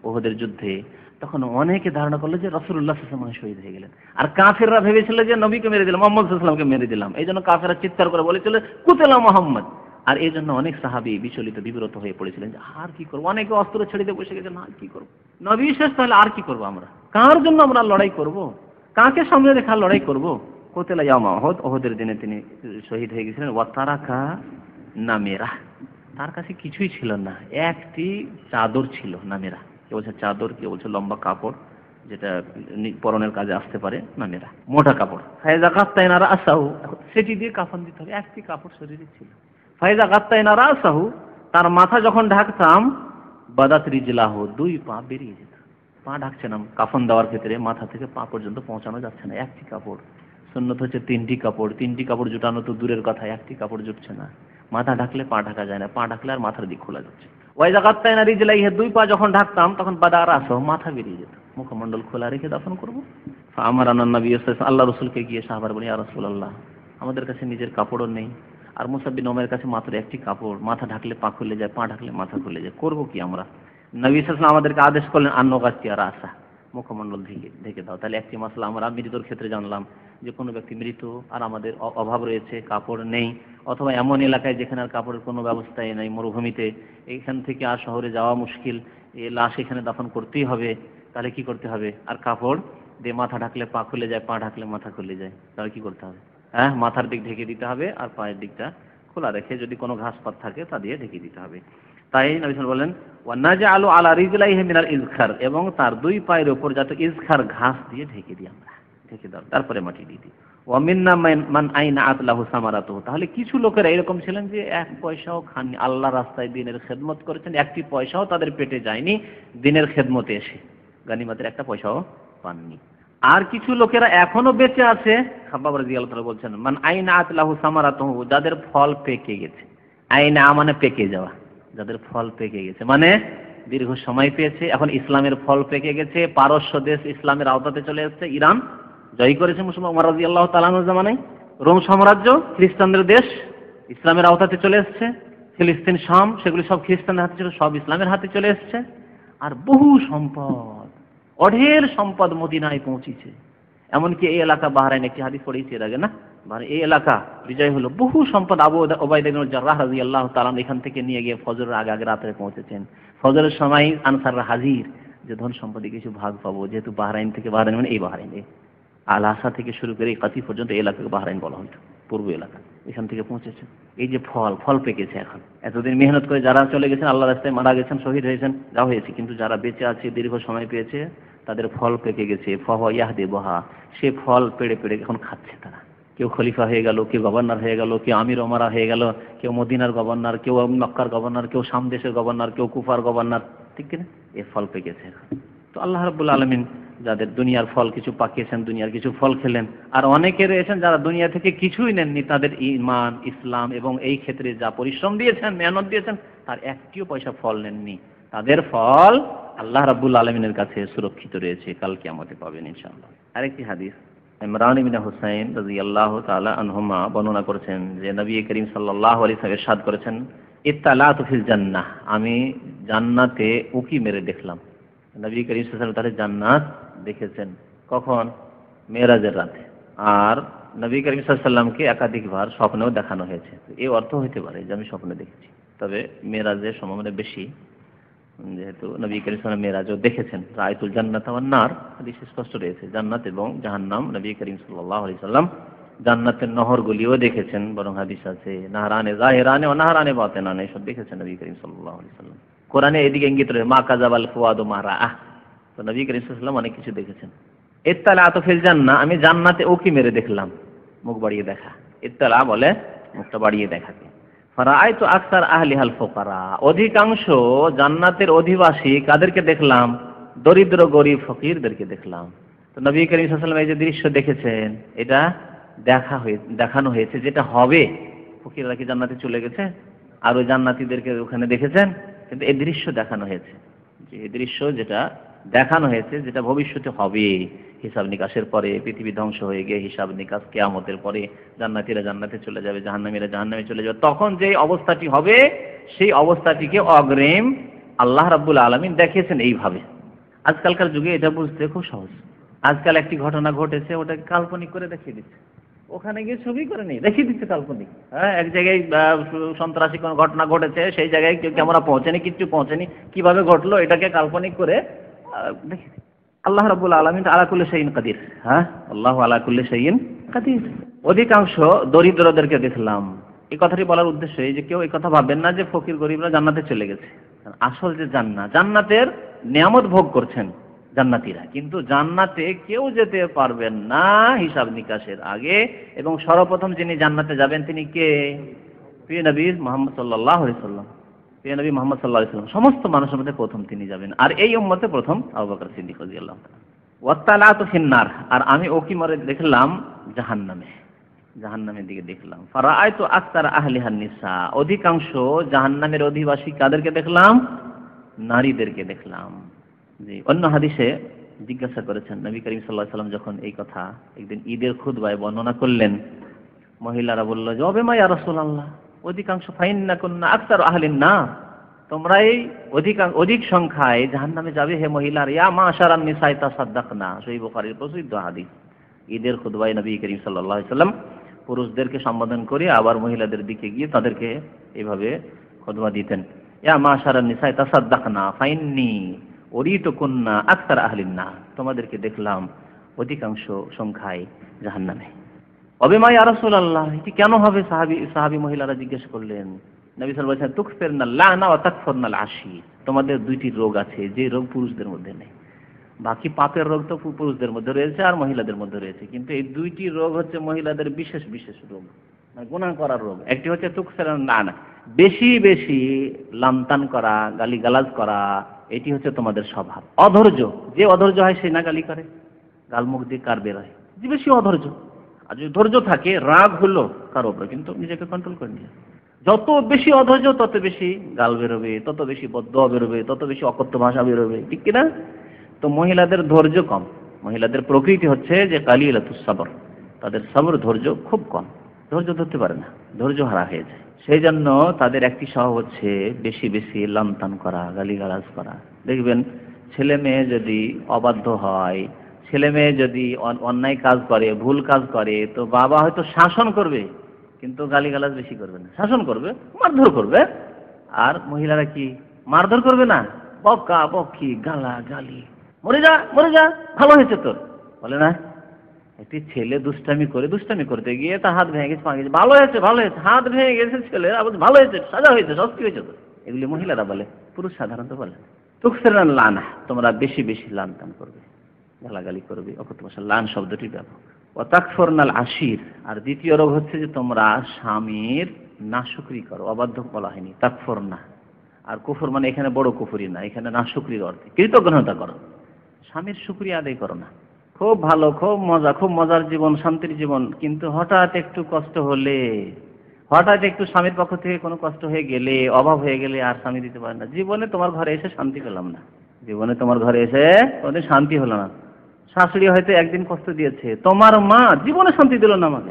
ওহদের যুদ্ধে তখন অনেকে ধারণা করল যে রসুল্লাহ মানে শহীদ হয়ে গেলেন। আর কাফেররা ভেবেছিল যে নবীকে মেরে দিলাম, মোহাম্মদ সাল্লামকে মেরে দিলাম। এই জন্য কাফেরা চিৎকার করে বলেছিল, কুতেলা মোহাম্মদ! আর এই জন্য অনেক সাহাবি বিচলিত, বিব্রত হয়ে পড়েছিলেন যে, আর কি করব? অনেকে অস্ত্র ছেড়ে দিয়ে বসে গেছেন, আর কি করব? নবী শেষ তাহলে আর কি করব আমরা? কার জন্য আমরা লড়াই করব? কাকে সামনে রেখা লড়াই করব? কোতেলা ইয়ামা ওহদ ওহদের দিনে তিনি শহীদ হয়ে গেছিলেন। ওয়াতারাকা নামেরা। তার কাছে কিছুই ছিল না, একটি চাদর ছিল নামেরা। কে বলছে চাদর, কে বলছে লম্বা কাপড়, যেটা পরনের কাজে আসতে পারে না নামেরা মোটা কাপড়। ফায়দা কাত্তাইনারা আসাহু। সেটি দিয়ে কাফন দিতে হবে। একটি কাপড় শরীরে ছিল। ফায়দা কাত্তাইনারা আসাহু, তার মাথা যখন ঢাকতাম, বাদাত রিজলাহ, দুই পা বেরিয়ে যেত। পা ঢাকছে না কাফন দেওয়ার ক্ষেত্রে মাথা থেকে পা পর্যন্ত পৌঁছানো যাচ্ছে না। একটি কাপড়। সুন্নত হচ্ছে তিনটি কাপড়। তিনটি কাপড় জুটানো তো দূরের কথা, একটি কাপড় জুটছে না। মাথা ঢাকলে পা ঢাকা যায় না। পা ঢাকলে আর মাথার দিক খোলা যাচ্ছে ওই জায়গায় না রিজলাই দুই পা যখন ঢাকতাম, তখন বাদার আসো মাথা বেরিয়ে যেত। মুখমণ্ডল খোলা রেখে দাফন করব। আমার আনান্নবী আল্লাহ রসুলকে গিয়ে সাহাবার বলি আর রসুল আল্লাহ আমাদের কাছে নিজের কাপড়ও নেই। আর মুসাবিন ওমের কাছে মাত্র একটি কাপড়, মাথা ঢাকলে পা খুলে যায়, পা ঢাকলে মাথা খুলে যায়, করব কি আমরা? নবী সাল্লাম আমাদেরকে আদেশ করলেন আন্ন গাছটি আর আসা। মুখমণ্ডল ঢেকে ঢেকে দাও। তাহলে একটি মশলা আমরা মৃতর ক্ষেত্রে জানলাম যে কোনো ব্যক্তি মৃত আর আমাদের অভাব রয়েছে, কাপড় নেই, অথবা এমন এলাকায় যেখানে আর কাপড়ের কোনো ব্যবস্থাই নেই, মরুভূমিতে এইখান থেকে আর শহরে যাওয়া মুশকিল এই লাশ এখানে দাফন করতেই হবে, তাহলে কি করতে হবে? আর কাপড় দিয়ে মাথা ঢাকলে পা খুলে যায়, পা ঢাকলে মাথা খুলে যায়, তাহলে কি করতে হবে? হ্যাঁ মাথার দিক ঢেকে দিতে হবে আর পায়ের দিকটা খোলা রেখে যদি কোনো ঘাস পাত থাকে তা দিয়ে ঢেকে দিতে হবে। তাই নবী বলেন ওয়ান্নাজা আলু আলা রিজলাইহি মিনাল ইজখার এবং তার দুই পায়ের উপর যাতে ইজখার ঘাস দিয়ে ঢেকে দিই আমরা, ঢেকে দাও তারপরে মাটি দিয়ে দিই। ওয়ামিন্না মান আইনা আতলাহু সামারাতু তাহলে কিছু লোকেরা এরকম ছিলেন যে এক পয়সাও খাননি, আল্লাহ রাস্তায় দিনের খেদমত করেছেন, একটি পয়সাও তাদের পেটে যায়নি, দিনের খেদমতে এসে গানিমাতের একটা পয়সাও পাননি। আর কিছু লোকেরা এখনও বেঁচে আছে খাবাব রাজি আল্লাহ বলছেন, মান আইনা আতলাহু সামারাতু যাদের ফল পেকে গেছে। আইনা মানে পেকে যাওয়া। যাদের ফল পেকে গেছে। মানে দীর্ঘ সময় পেয়েছে, এখন ইসলামের ফল পেকে গেছে, পারস্য দেশ ইসলামের আওতাতে চলে এসেছে ইরান জয় করেছে মুসলমান রাজি আল্লাহ তালানোর রোম সাম্রাজ্য, খ্রিস্টানদের দেশ ইসলামের আওতাতে চলে এসছে, ফিলিস্তিন, শাম, সেগুলি সব খ্রিস্টানের হাতে ছিল, সব ইসলামের হাতে চলে এসছে। আর বহু সম্পদ, অঢের সম্পদ মদিনায় পৌঁছেছে। এমনকি এই এলাকা বাহরাইন একটি হাদিস পড়েছি এর আগে, না? এই এলাকা বিজয় হলো বহু সম্পদ আবু ওবায়দিন জার্রাহ রাজি আল্লাহ তালাম এখান থেকে নিয়ে গিয়ে ফজরের আগে আগে রাত্রে পৌঁছেছেন। ফজরের সময় আনসাররা হাজির যে ধন সম্পদে কিছু ভাগ পাবো, যেহেতু বাহরাইন থেকে বাহরাইন মানে এই বাহরাইনে আল আসা থেকে শুরু করে এই কাতি পর্যন্ত এই এলাকাকে বাহরাইন বলা হতো পূর্ব এলাকা, এখান থেকে পৌঁছেছে এই যে ফল ফল পেকেছে এখন। এতদিন মেহনত করে যারা চলে গেছেন আল্লাহ রাস্তায় মারা গেছেন, শহীদ হয়েছেন, যা হয়েছে। কিন্তু যারা বেঁচে আছে, দীর্ঘ সময় পেয়েছে, তাদের ফল পেকে গেছে। ফহ ইয়াহদে বহা সে ফল পেড়ে পেড়ে এখন খাচ্ছে তারা। কেউ খলিফা হয়ে গেল, কেউ গভর্নর হয়ে গেল, কেউ আমির ওমারা হয়ে গেল, কেউ মদিনার গভর্নর, কেউ মক্কার গভর্নর, কেউ সামদেশের গভর্নর, কেউ কুফার গভর্নর। ঠিক কিনা? এ ফল পেকেছে তো আল্লাহ রবুল্লা আলমিন যাদের দুনিয়ার ফল কিছু পাকিয়েছেন, দুনিয়ার কিছু ফল খেলেন, আর অনেকে রয়েছেন যারা দুনিয়া থেকে কিছুই নেননি, তাদের ইমান ইসলাম এবং এই ক্ষেত্রে যা পরিশ্রম দিয়েছেন, মেহনত দিয়েছেন, তার একটিও পয়সা ফল নেননি। তাদের ফল আল্লাহ রাবুল আলমিনের কাছে সুরক্ষিত রয়েছে কালকে আমাদের পাবেন ইনশাআল্লাহ। আরেকটি হাদিস। ইমরান ইবিন হুসাইন রাজি আল্লাহ তালা আনহুমা বর্ণনা করেছেন যে নবী করিম সাল্লাহ আলী সাহেব সাদ করেছেন ইত্তালা তুফিল জান্নাহ আমি জান্নাতে উকি মেরে দেখলাম। নবী করিম সাল্লাম তাহলে জান্নাত দেখেছেন কখন? মেয়েরাজের রাতে। আর নবী করিম সাল্লামকে একাধিকবার স্বপ্নেও দেখানো হয়েছে। এই অর্থ হইতে পারে যে আমি স্বপ্নে দেখেছি। তবে মেয়েরাজের সম্ভাবনা বেশি। যেহেতু নবী করিম সাল্লাম মেয়েরাজও দেখেছেন। রায়তুল জান্নাত আমার নার, হাদিস স্পষ্ট রয়েছে, জান্নাত এবং জাহান্নাম নবী করিম সাল্লাহ আলি সাল্লাম জান্নাতের নহরগুলিও দেখেছেন, বরং হাদিস আছে, নাহারানে জাহেরানে ও নাহারানে বাতেনানে সব দেখেছেন নবী করিম সাল্লাহ আলি সাল্লাম কোরআনে এদিকে ইঙ্গিত রয়েছে, মা কাজাবাল ফুয়াদ মারা আহ তো নবী করিম সাল্লাম অনেক কিছু দেখেছেন। ইত্তালা আতফিল জান্না আমি জান্নাতে ওকি মেরে দেখলাম, মুখ বাড়িয়ে দেখা। ইত্তালা বলে মুখটা বাড়িয়ে দেখাকে ফারাই তো আকসার আহলিহাল ফোকারা। অধিকাংশ জান্নাতের অধিবাসী কাদেরকে দেখলাম? দরিদ্র, গরিব, ফকিরদেরকে দেখলাম। তো নবী করিম সাল্লাম এই যে দৃশ্য দেখেছেন, এটা দেখা হয়ে, দেখানো হয়েছে যেটা হবে। ফকিররা কি জান্নাতে চলে গেছে? আর ওই জান্নাতিদেরকে ওখানে দেখেছেন? কিন্তু এই দৃশ্য দেখানো হয়েছে। যে এই দৃশ্য যেটা দেখানো হয়েছে যেটা ভবিষ্যতে হবে। হিসাব নিকাশের পরে, পৃথিবী ধ্বংস হয়ে গিয়ে হিসাব নিকাশ কেয়ামতের পরে জান্নাতিরা জান্নাতে চলে যাবে, জাহান্নামীরা জাহান্নামে চলে যাবে। তখন যে অবস্থাটি হবে, সেই অবস্থাটিকে অগ্রিম আল্লাহ রাব্বুল আলমিন দেখিয়েছেন এইভাবে। আজকালকার যুগে এটা বুঝতে খুব সহজ। আজকাল একটি ঘটনা ঘটেছে ওটাকে কাল্পনিক করে দেখিয়ে দিচ্ছে। ওখানে গিয়ে ছবি করে নেই দেখিয়ে দিচ্ছে কাল্পনিক। হ্যাঁ এক জায়গায় সন্ত্রাসী কোনো ঘটনা ঘটেছে, সেই জায়গায় কেউ ক্যামেরা পৌঁছেনি, কিচ্ছু পৌঁছেনি। কীভাবে ঘটলো, এটাকে কাল্পনিক করে আল্লাহ রাবুল আলমিন আলাকুল্লি সাইন কাদির হ্যাঁ? আল্লাহ আলাকুল্লি সাইন কাদির। অধিকাংশ দরিদ্রদেরকে দেখলাম, এই কথাটি বলার উদ্দেশ্য এই যে কেউ এই কথা ভাববেন না যে ফকির গরিবরা জান্নাতে চলে গেছে। আসল যে জান্নাত, জান্নাতের নিয়ামত ভোগ করছেন জান্নাতিরা, কিন্তু জান্নাতে কেউ যেতে পারবেন না হিসাব নিকাশের আগে, এবং সর্বপ্রথম যিনি জান্নাতে যাবেন তিনি কে? প্রিয় নবী মোহাম্মদ সাল্লাহ সাল্লাম। প্রিয় নবী মোহাম্মদ সাল্লাহ সাল্লাম, সমস্ত মানুষের মধ্যে প্রথম তিনি যাবেন। আর এই উম্মতে প্রথম আবু বকর সিদ্দিক রাদিয়াল্লাহু তাআলা ওয়াত্তালাতু ফিন্নার। আর আমি ওকি মরে দেখলাম? জাহান্নামে। জাহান্নামের দিকে দেখলাম। ফারাআইতু আকতার আহলিহান নিসা। অধিকাংশ জাহান্নামের অধিবাসী কাদেরকে দেখলাম? নারীদেরকে দেখলাম। জি, অন্য হাদিসে জিজ্ঞাসা করেছেন নবী করিম সাল্লাহ সাল্লাম যখন এই কথা একদিন ঈদের খুদবায় বর্ণনা করলেন, মহিলারা বলল যে অবে মায়া রসুল আল্লাহ অধিকাংশ ফাইন না কন্যা আক্তার আহলিন না তোমরাই অধিকাংশ অধিক সংখ্যায় জাহান নামে যাবে হে মহিলার। ইয়া মা আশারান নিসাই তা সাদ্দাক না সই বুখারির প্রসিদ্ধ হাদিস। ঈদের খুদবাই নবী করিম সাল্লাহ সাল্লাম পুরুষদেরকে সম্বোধন করে আবার মহিলাদের দিকে গিয়ে তাদেরকে এইভাবে খুদবা দিতেন। ইয়া মা আশারান নিসাই তা সাদ্দাক না ফাইননি অরিত কন্যা আক্তার আহলিন না তোমাদেরকে দেখলাম অধিকাংশ সংখ্যায় জাহান্নামে। অবিমাই আরসুল আল্লাহ এটি কেন হবে? সাহাবি সাহাবি মহিলারা জিজ্ঞেস করলেন, নবী সাল বলছেন তুকফের না লানা ও তাকফর না আশি তোমাদের দুইটি রোগ আছে, যে রোগ পুরুষদের মধ্যে নেই। বাকি পাপের রোগ তো পুরুষদের মধ্যে রয়েছে আর মহিলাদের মধ্যে রয়েছে, কিন্তু এই দুইটি রোগ হচ্ছে মহিলাদের বিশেষ বিশেষ রোগ মানে গুণা করার রোগ। একটি হচ্ছে তুকফের না না বেশি বেশি লামতান করা গালি গালাজ করা, এটি হচ্ছে তোমাদের স্বভাব। অধৈর্য, যে অধৈর্য হয় সে না গালি করে, গালমুখ দিয়ে কার বের হয়? যে বেশি অধৈর্য। আর যদি ধৈর্য থাকে, রাগ হলো কারও উপরে, কিন্তু নিজেকে কন্ট্রোল করে নিয়ে। যত বেশি অধৈর্য, তত বেশি গাল বেরোবে, তত বেশি বদ্ধ বেরোবে, তত বেশি অকথ্য ভাষা বেরোবে, ঠিক কিনা? তো মহিলাদের ধৈর্য কম। মহিলাদের প্রকৃতি হচ্ছে যে কালি সাবর। তাদের সবর ধৈর্য খুব কম। ধৈর্য ধরতে পারে না, ধৈর্য হারা হয়ে যায়। সেই জন্য তাদের একটি স্বভাব হচ্ছে বেশি বেশি লামতান করা, গালিগালাজ করা। দেখবেন ছেলে মেয়ে যদি অবাধ্য হয় ছেলে মেয়ে যদি অন্যায় কাজ করে, ভুল কাজ করে, তো বাবা হয়তো শাসন করবে, কিন্তু গালিগালাজ বেশি করবে না। শাসন করবে, মারধর করবে। আর মহিলারা কি মারধর করবে না? বকা, বকি, গালা, গালি। মরে যা মরে যা, ভালো হয়েছে তোর। বলে না, একটি ছেলে দুষ্টামি করে, দুষ্টামি করতে গিয়ে তার হাত ভেঙে গেছে পা গেছে। ভালো হয়েছে ভালো হয়েছে। হাত ভেঙে গেছে ছেলে আবার ভালো হয়েছে, সাজা হয়েছে, সস্তি হয়েছে তো এগুলি মহিলারা বলে, পুরুষ সাধারণত বলে তুকসের লানা, তোমরা বেশি বেশি লান করবে। গালাগালি করবে অকত ভাষা লান শব্দটি ব্যবহার। ও তাকফরনাল আশির, আর দ্বিতীয় রোগ হচ্ছে যে তোমরা স্বামীর নাশুকরি করো, অবাধ্য বলা হয়নি তাকফর না আর কুফর মানে এখানে বড় কুফুরি না, এখানে নাশুকরির অর্থে। কৃতজ্ঞতা করো। স্বামীর সুক্রিয়া আদায় করো না। খুব ভালো, খুব মজা, খুব মজার জীবন, শান্তির জীবন, কিন্তু হঠাৎ একটু কষ্ট হলে, হঠাৎ একটু স্বামীর পক্ষ থেকে কোনো কষ্ট হয়ে গেলে, অভাব হয়ে গেলে আর স্বামী দিতে পারে না। জীবনে তোমার ঘরে এসে শান্তি পেলাম না। জীবনে তোমার ঘরে এসে কোনোদিন শান্তি হলো না। শাশুড়ি হয়তো একদিন কষ্ট দিয়েছে। তোমার মা জীবনে শান্তি দিল না আমাকে।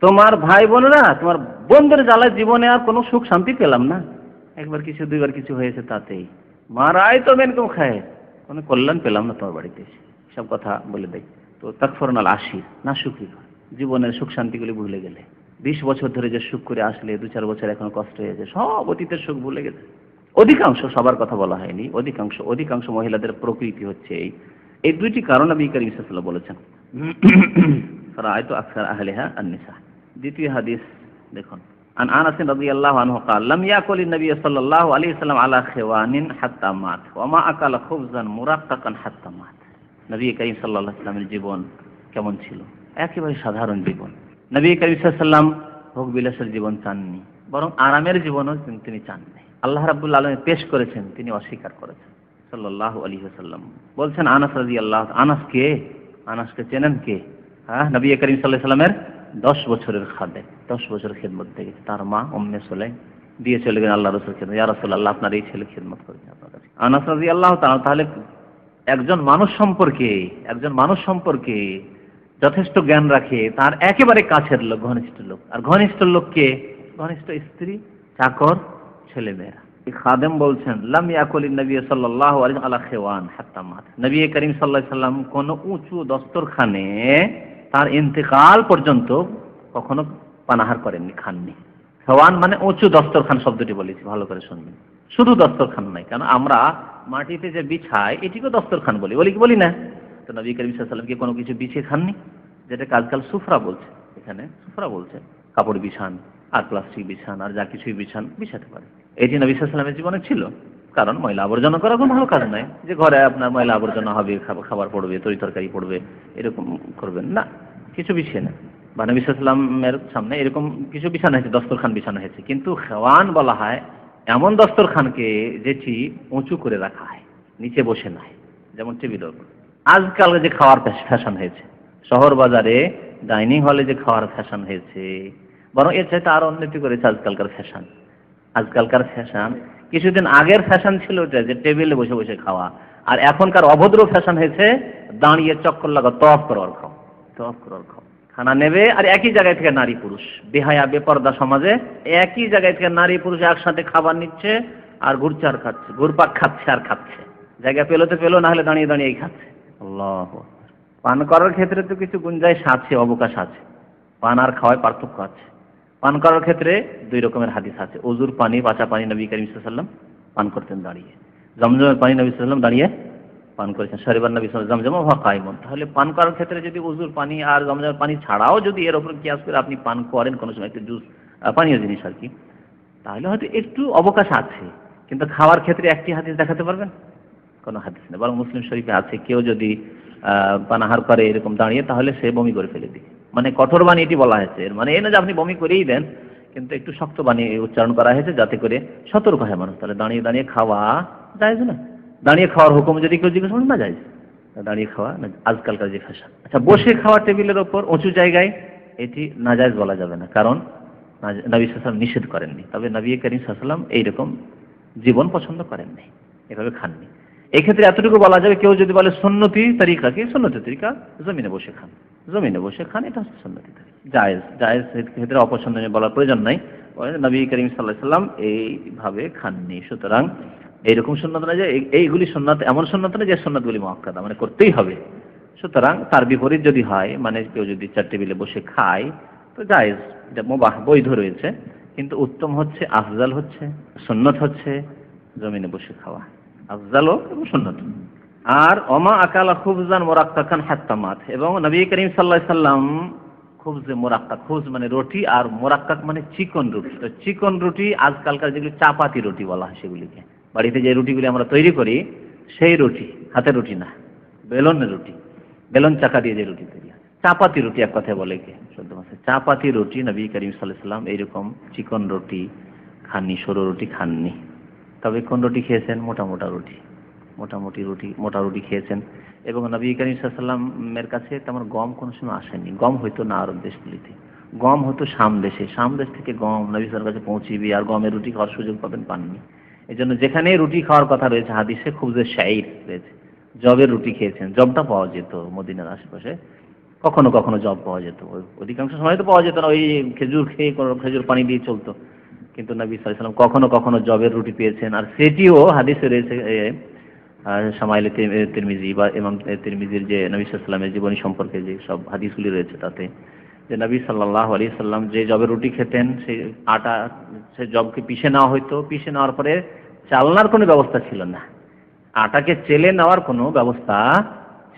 তোমার ভাই বোনেরা, তোমার বোনদের জ্বালায় জীবনে আর কোনো সুখ শান্তি পেলাম না। একবার কিছু, দুইবার কিছু হয়েছে তাতেই। মারাই তো মেন কেউ খায়। কোনো কল্যাণ পেলাম না তোমার বাড়িতে সব কথা বলে দেয় তো তাকফরনাল আশির না সুখী জীবনের সুখ শান্তিগুলি ভুলে গেলে। বিশ বছর ধরে যে সুখ করে আসলে, দু চার বছর এখন কষ্ট হয়েছে সব অতীতের সুখ ভুলে গেছে অধিকাংশ সবার কথা বলা হয়নি। অধিকাংশ অধিকাংশ মহিলাদের প্রকৃতি হচ্ছে এই। এই দুইটি কারণ আমি করিম সাল্লাহ বলেছেন রায়তো আকসার আহলেহা আন্নিসা দ্বিতীয় হাদিস দেখুন عن انس رضي الله عنه قال لم ياكل النبي صلى الله عليه وسلم على خوان حتى مات وما اكل خبزا مرققا حتى مات নবী করিম সাল্লাহ ইসলামের জীবন কেমন ছিল একেবারে সাধারণ জীবন নবী করিম সাল্লাম ভোগ বিলাসের জীবন চাননি বরং আরামের জীবনও তিনি চাননি আল্লাহ রাবুল আলমী পেশ করেছেন তিনি অস্বীকার করেছেন সাল্লাহ আলী সাল্লাম বলছেন আনাস রাজি আল্লাহ আনাস কে? আনাসকে চেনেন কে? হ্যাঁ নবী করিম সাল্লাহ সাল্লামের দশ বছরের খাদে, দশ বছর খেদমত দেখেছে তার মা অম্মে সোলাই দিয়ে চলে গেলেন আল্লাহ রসুল ইয়া রসুল আপনার এই ছেলে খেদমত করেছে আপনার আনাস রাজি আল্লাহ তাহলে একজন মানুষ সম্পর্কে, একজন মানুষ সম্পর্কে যথেষ্ট জ্ঞান রাখে। তার একেবারে কাছের লোক, ঘনিষ্ঠ লোক। আর ঘনিষ্ঠ লোককে ঘনিষ্ঠ স্ত্রী, চাকর ছেলে মেয়েরা খাদেম বলছেন, লাম ইয়াকুলিন নবী সাল্লাল্লাহু আলাইহি আলা খেওয়ান হাত্তা মাত। নবী করিম সাল্লাল্লাহু আলাইহি সাল্লাম কোন উঁচু দস্তরখানে তার ইন্তেকাল পর্যন্ত কখনো পানাহার করেননি, খাননি। খেওয়ান মানে উঁচু দস্তরখান শব্দটি বলেছি, ভালো করে শুনবেন। শুধু দস্তরখান নাই কারণ আমরা মাটিতে যে বিছাই, এটিকেও দস্তরখান বলি বলি কি বলি না? তো নবী করিম সাল্লামকে কোনো কিছু বিছিয়ে খাননি, যেটা আজকাল সুফরা বলছে। এখানে সুফরা বলছে, কাপড় বিছান, আর প্লাস্টিক বিছান, আর যা কিছুই বিছান, বিছাতে পারে। এটি নবী সাল্লামের জীবনে ছিল, কারণ ময়লা আবর্জনা করা কোনো ভালো কাজ নয়। যে ঘরে আপনার ময়লা আবর্জনা হবে খাবার পড়বে, তরি তরকারি পড়বে, এরকম করবেন। না, কিছু বিছিয়ে না বা নবী সাল্লামের সামনে এরকম কিছু বিছানো হয়েছে, দস্তরখান বিছানো হয়েছে। কিন্তু খেওয়ান বলা হয়, এমন দস্তরখানকে যেটি উঁচু করে রাখা হয়, নিচে বসে নাই। যেমন উপর আজকাল যে খাওয়ার ফ্যাশন হয়েছে, শহর বাজারে ডাইনিং হলে যে খাওয়ার ফ্যাশন হয়েছে, বরং এর চাইতে আরও উন্নতি করেছে আজকালকার ফ্যাশন। আজকালকার ফ্যাশন কিছুদিন আগের ফ্যাশন ছিল ওটা যে টেবিলে বসে বসে খাওয়া। আর এখনকার অভদ্র ফ্যাশন হয়েছে, দাঁড়িয়ে চক্কর লাগা, তফ করার খাও তফ করার খাও খানা নেবে, আর একই জায়গায় থেকে নারী পুরুষ। বেহায়া, বেপর্দা সমাজে একই জায়গায় থেকে নারী পুরুষ একসাথে খাবার নিচ্ছে আর ঘুরছে আর খাচ্ছে, ঘুরপাক খাচ্ছে আর খাচ্ছে। জায়গা পেল তো পেল, না হলে দাঁড়িয়ে দাঁড়িয়ে খাচ্ছে। পান করার ক্ষেত্রে তো কিছু গুঞ্জাইশ আছে, অবকাশ আছে। পান আর খাওয়ায় পার্থক্য আছে। পান করার ক্ষেত্রে দুই রকমের হাদিস আছে। অজুর পানি, বাঁচা পানি নবী করিম সাল্লাম পান করতেন দাঁড়িয়ে। জমজমের পানি নবী সাল্লাম দাঁড়িয়ে পান করেছেন। শরিবার নবী জমজম হওয়া কায়মন তাহলে পান করার ক্ষেত্রে যদি উজুর পানি আর জমজমের পানি ছাড়াও যদি এর উপর কিয়াস করে আপনি পান করেন কোনো সময় একটু জুস পানীয় জিনিস আর কি, তাহলে হয়তো একটু অবকাশ আছে। কিন্তু খাওয়ার ক্ষেত্রে একটি হাদিস দেখাতে পারবেন? কোনো হাদিস নেই। বরং মুসলিম শরীফে আছে, কেউ যদি পানাহার করে এরকম দাঁড়িয়ে, তাহলে সে বমি করে ফেলে দিবে। মানে কঠোর বাণী এটি বলা হয়েছে। এর মানে এই না যে আপনি বমি করেই দেন, কিন্তু একটু শক্ত বাণী উচ্চারণ করা হয়েছে যাতে করে সতর্ক হয় মানুষ। তাহলে দাঁড়িয়ে দাঁড়িয়ে খাওয়া যায় না। দাঁড়িয়ে খাওয়ার হুকুম যদি কেউ জিজ্ঞেস করেন না যায় দাঁড়িয়ে খাওয়া না, আজকালকার যে ফ্যাশন আচ্ছা বসে খাওয়া টেবিলের ওপর উঁচু জায়গায় এটি নাজায়জ বলা যাবে না। কারণ নবী সাল্লাম নিষেধ করেননি। তবে নবী করিম সাল্লাম এইরকম জীবন পছন্দ করেননি। এভাবে খাননি। এক্ষেত্রে এতটুকু বলা যাবে, কেউ যদি বলে সন্নতি তরিকা কি? সন্নতি তরিকা জমিনে বসে খান। জমিনে বসে খান, এটা হচ্ছে সন্নতি জায়েজ জায়েজ ক্ষেত্রে অপছন্দনীয় বলার প্রয়োজন নাই। নবী করিম সাল্লাহ সাল্লাম এইভাবে খাননি। সুতরাং এইরকম সন্ন্যত না যে এইগুলি সন্ন্যত এমন সন্ন্যত না যে সন্ন্যতগুলি মহাক্কাদা মানে করতেই হবে। সুতরাং তার বিপরীত যদি হয় মানে কেউ যদি চার টেবিলে বসে খায়, তো জায়েজ, এটা মোবাহ, বৈধ রয়েছে। কিন্তু উত্তম হচ্ছে, আফজাল হচ্ছে সন্ন্যত হচ্ছে, জমিনে বসে খাওয়া। আফজালও এবং সন্ন্যত আর অমা আকালা খুবজান মোরাক্কা খান হাত্তামাত এবং নবী করিম সাল্লাহ সাল্লাম খুবজে মোরাক্কা খুবজ মানে রুটি আর মোরাক্কাক মানে চিকন রুটি। তো চিকন রুটি আজকালকার যেগুলি চাপাতি রুটি বলা হয় সেগুলিকে। বাড়িতে যে রুটিগুলি আমরা তৈরি করি, সেই রুটি, হাতের রুটি না, বেলনের রুটি, বেলন চাকা দিয়ে যে রুটি তৈরি চাপাতি রুটি এক কথায় বলে কে? সদ্য মাসে চাপাতি রুটি নবী করিম সাল্লাহ সাল্লাম এইরকম চিকন রুটি খাননি, সরু রুটি খাননি। তবে কোন রুটি খেয়েছেন? মোটা মোটা রুটি। মোটামুটি রুটি, মোটা রুটি খেয়েছেন। এবং নবী করিম সাল্লামের কাছে তেমন গম কোনো সময় আসেনি। গম হয়তো না আরব দেশগুলিতে। গম হতো শাম দেশে। শাম দেশ থেকে গম নবী সালের কাছে পৌঁছিবি আর গমের রুটি খাওয়ার সুযোগ পাবেন পাননি। এই জন্য যেখানে রুটি খাওয়ার কথা রয়েছে, হাদিসে খুব যে শাইর রয়েছে, জবের রুটি খেয়েছেন, জবটা পাওয়া যেত মদিনার আশেপাশে। কখনো কখনো জব পাওয়া যেত। অধিকাংশ সময় তো পাওয়া যেত না। ওই খেজুর খেয়ে খেজুর পানি দিয়ে চলতো। কিন্তু নবী সাল্লাম কখনো কখনো জবের রুটি পেয়েছেন। আর সেটিও হাদিসে রয়েছে সামাইলে তিরমিজি বা ইমাম তিরমিজির যে নবী সাল্লামের জীবনী সম্পর্কে যে সব হাদিসগুলি রয়েছে তাতে। যে নবী সাল্লাহ আলী সাল্লাম যে জবের রুটি খেতেন সেই আটা, সে জবকে পিষে নেওয়া হইতো। পিষে নেওয়ার পরে চালনার কোনো ব্যবস্থা ছিল না। আটাকে চেলে নেওয়ার কোনো ব্যবস্থা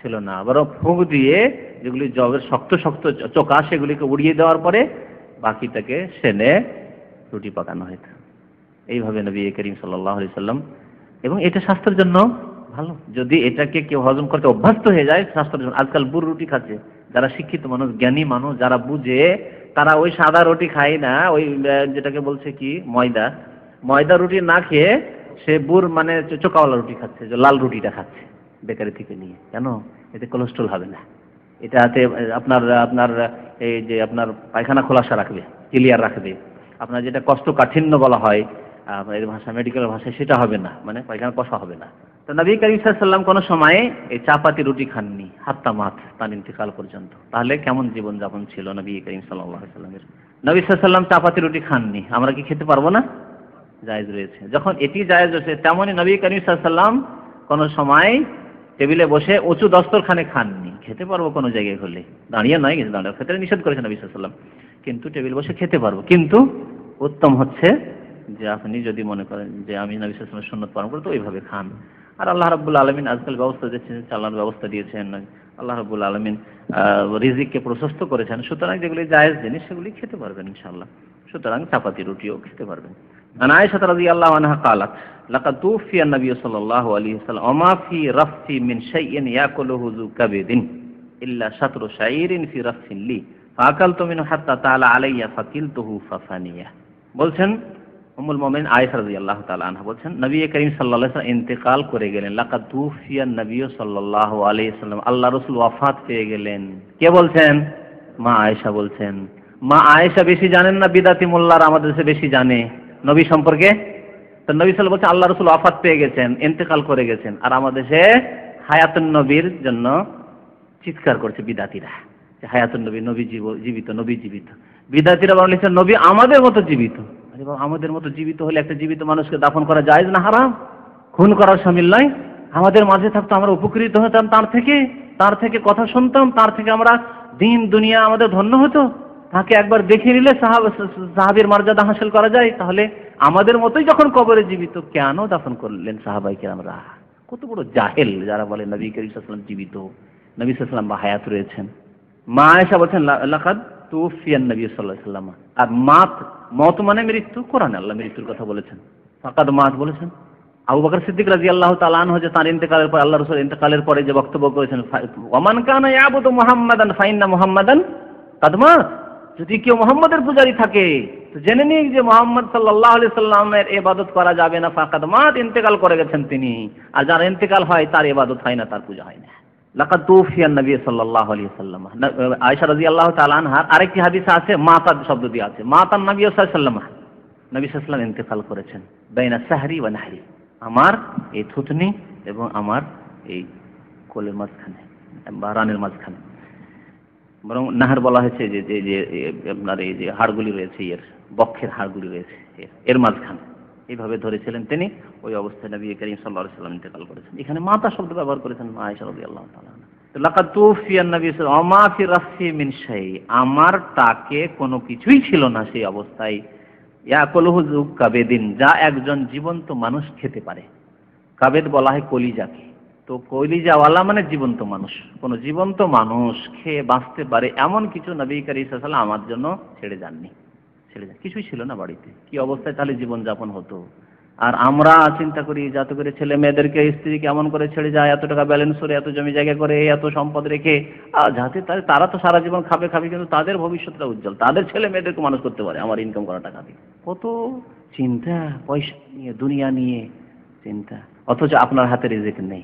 ছিল না। বরং ফুঁক দিয়ে যেগুলি জবের শক্ত শক্ত চোকা, সেগুলিকে উড়িয়ে দেওয়ার পরে বাকিটাকে সেনে রুটি পাকানো হইত এইভাবে নবী করিম সাল্লাহ আলি সাল্লাম, এবং এটা স্বাস্থ্যের জন্য ভালো। যদি এটাকে কেউ হজম করতে অভ্যস্ত হয়ে যায়, স্বাস্থ্যের জন্য। আজকাল বুড় রুটি খাচ্ছে, যারা শিক্ষিত মানুষ, জ্ঞানী মানুষ, যারা বুঝে, তারা ওই সাদা রুটি খায় না, ওই যেটাকে বলছে কি, ময়দা। ময়দা রুটি না খেয়ে সে বুর মানে চোকাওয়ালা রুটি খাচ্ছে, যে লাল রুটিটা খাচ্ছে বেকারি থেকে নিয়ে। কেন? এতে কোলেস্ট্রল হবে না। এটাতে, আপনার আপনার, এই যে আপনার পায়খানা খোলাসা রাখবে ক্লিয়ার রাখবে। আপনার যেটা কষ্ট কাঠিন্য বলা হয় এর ভাষা মেডিকেল ভাষায় সেটা হবে না মানে পায়খানা কষা হবে না। তো নবী করিম সাল্লাম কোনো সময়ে এই চাপাতি রুটি খাননি, হাত্তা মাত তার ইন্তেকাল পর্যন্ত। তাহলে কেমন জীবন যাপন ছিল নবী করিম সাল্লাহ সাল্লামের নবী সাল্লাম চাপাতি রুটি খাননি, আমরা কি খেতে পারব না? জায়েজ রয়েছে। যখন এটি জায়েজ রয়েছে তেমনই নবী করিম সাল্লাম কোনো সময় টেবিলে বসে উঁচু দস্তরখানে খাননি। খেতে পারব কোনো জায়গায় হলে। দাঁড়িয়ে নয়, কিন্তু দাঁড়িয়ে ক্ষেত্রে নিষেধ করেছেন নবী সাল্লাম কিন্তু টেবিল বসে খেতে পারব। কিন্তু উত্তম হচ্ছে যে আপনি যদি মনে করেন যে আমি নবী সাল্লামের সুন্নত পালন করি তো ওইভাবে খান আর আল্লাহ রাবুল আলমিন আজকাল ব্যবস্থা দিচ্ছেন চালানোর ব্যবস্থা দিয়েছেন আল্লাহ রাবুল আলমিন রিজিককে প্রশস্ত করেছেন সুতরাং যেগুলি জায়েজ জিনিস সেগুলি খেতে পারবেন ইনশাল্লাহ সুতরাং চাপাতি রুটিও খেতে পারবেন عن عائشة رضي الله عنها قالت لقد توفي النبي صلى الله عليه وسلم وما في رفث من شيء يأكله ذو كبد إلا شطر شعير في رفث لي فأكلت منه حتى تعالى علي فكلته ففنيه বলছেন উম্মুল মোমেন আয়েশা রাদিয়াল্লাহু তাআলা আনহা বলছেন, নবী করিম সাল্লাল্লাহু আলাইহি ইন্তেকাল করে গেলেন। লাকাদ তুফিয়া নবী সাল্লাল্লাহু আলাইহি সাল্লাম আল্লাহ রাসূল ওয়াফাত পেয়ে গেলেন। কে বলছেন? মা আয়েশা বলছেন। মা আয়েশা বেশি জানেন না, বিদাতি মোল্লার আমাদের দেশে বেশি জানে। নবী সম্পর্কে? তো নবী সাল্লাল্লাহু বলছেন, আল্লাহ রাসূল ওয়াফাত পেয়ে গেছেন, ইন্তেকাল করে গেছেন। আর আমাদের দেশে হায়াতুন নবীর জন্য চিৎকার করছে বিদাতিরা। হায়াতুন নবী নবী জীবিত নবী জীবিত। বিদাতিরা বলেছেন নবী আমাদের মতো জীবিত। এবং আমাদের মতো জীবিত হলে একটা জীবিত মানুষকে দাফন করা যায় না হারাম? খুন করার সামিল নয় আমাদের মাঝে থাকতো, আমরা উপকৃত হতাম তার থেকে তার থেকে কথা শুনতাম, তার থেকে আমরা দিন, দুনিয়া আমাদের ধন্য হতো। তাকে একবার দেখে নিলে সাহাবের মর্যাদা হাসিল করা যায়। তাহলে আমাদের মতোই যখন কবরে জীবিত, কেন দাফন করলেন সাহাবাইকে আমরা কত বড় জাহেল যারা বলে নবী করিম জীবিত। নবী সাল্লাম বা হায়াত রয়েছেন। মা এসা বলছেন লাকাদ তুফিয়ান নবী সাল্লাহ সাল্লাম আর মাত, মত মানে মৃত্যু? কোরআন আল্লাহ মৃত্যুর কথা বলেছেন। ফাকাদ মাত বলেছেন। আবু বকর সিদ্দিক রাজি আল্লাহ তালান হচ্ছে তার ইন্তেকালের পর, আল্লাহ রসুল ইন্তেকালের পরে যে বক্তব্য করেছেন ওমান কানা ইয়াবুদু মুহাম্মাদান ফাইন্না মুহাম্মাদান কাদমা যদি কেউ মোহাম্মদের পূজারি থাকে, তো জেনে নিক যে মোহাম্মদ সাল্লাহ আলি সাল্লামের এবাদত করা যাবে না। ফাঁকাদ মাত ইন্তেকাল করে গেছেন তিনি। আর যার ইন্তেকাল হয়, তার এবাদত হয় না, তার পূজা হয় না। লাকাদ তুফিয়ান নবী সাল্লাল্লাহু আলাইহি সাল্লাম আয়েশা রাদিয়াল্লাহু তাআলা আনহার আরেকটি হাদিসে আছে মাতা শব্দ দিয়ে আছে। মাতান নবী সাল্লাল্লাহু আলাইহি নবী সাল্লাম ইন্তেকাল করেছেন। বাইনা সাহরি ওয়া নাহরি। আমার এই থুতনি এবং আমার এই কোলের মাঝখানে, বা রানের মাঝখানে। বরং নাহার বলা হয়েছে যে যে আপনার এই যে হাড়গুলি রয়েছে, এর বক্ষের হাড়গুলি রয়েছে এর মাঝখানে। এইভাবে ধরেছিলেন তিনি, ওই অবস্থায় নবী করিম আলাইহি সাল্লাম ইন্তেকাল করেছেন। এখানে মাতা শব্দ ব্যবহার করেছেন আয়েশা রাদিয়াল্লাহু তাআলা লাকাদ নবী সাল্লাল্লাহু মিন শাই আমার তাকে কোনো কিছুই ছিল না সেই অবস্থায়। ইয়াকুলহু যু কাবেদিন, যা একজন জীবন্ত মানুষ খেতে পারে। কাবেদ বলা হয় কলিজাকে। তো কলিজাওয়ালা মানে জীবন্ত মানুষ। কোন জীবন্ত মানুষ খেয়ে বাঁচতে পারে এমন কিছু নবী করিম সাল্লাল্লাহু আমার জন্য ছেড়ে যাননি। ছেড়ে যায়। কিছুই ছিল না বাড়িতে। কি অবস্থায় তাহলে জীবন যাপন হতো? আর আমরা চিন্তা করি যাতে করে ছেলে মেয়েদেরকে স্ত্রী কেমন করে ছেড়ে যায়, এত টাকা ব্যালেন্স করে, এত জমি জায়গা করে, এত সম্পদ রেখে যাতে তারা তো সারা জীবন খাবে খাবে, কিন্তু তাদের ভবিষ্যৎটা উজ্জ্বল। তাদের ছেলে মেয়েদেরকে মানুষ করতে পারে, আমার ইনকাম করা টাকা দিয়ে। কত চিন্তা, পয়সা নিয়ে, দুনিয়া নিয়ে চিন্তা। অথচ আপনার হাতে রিজিক নেই।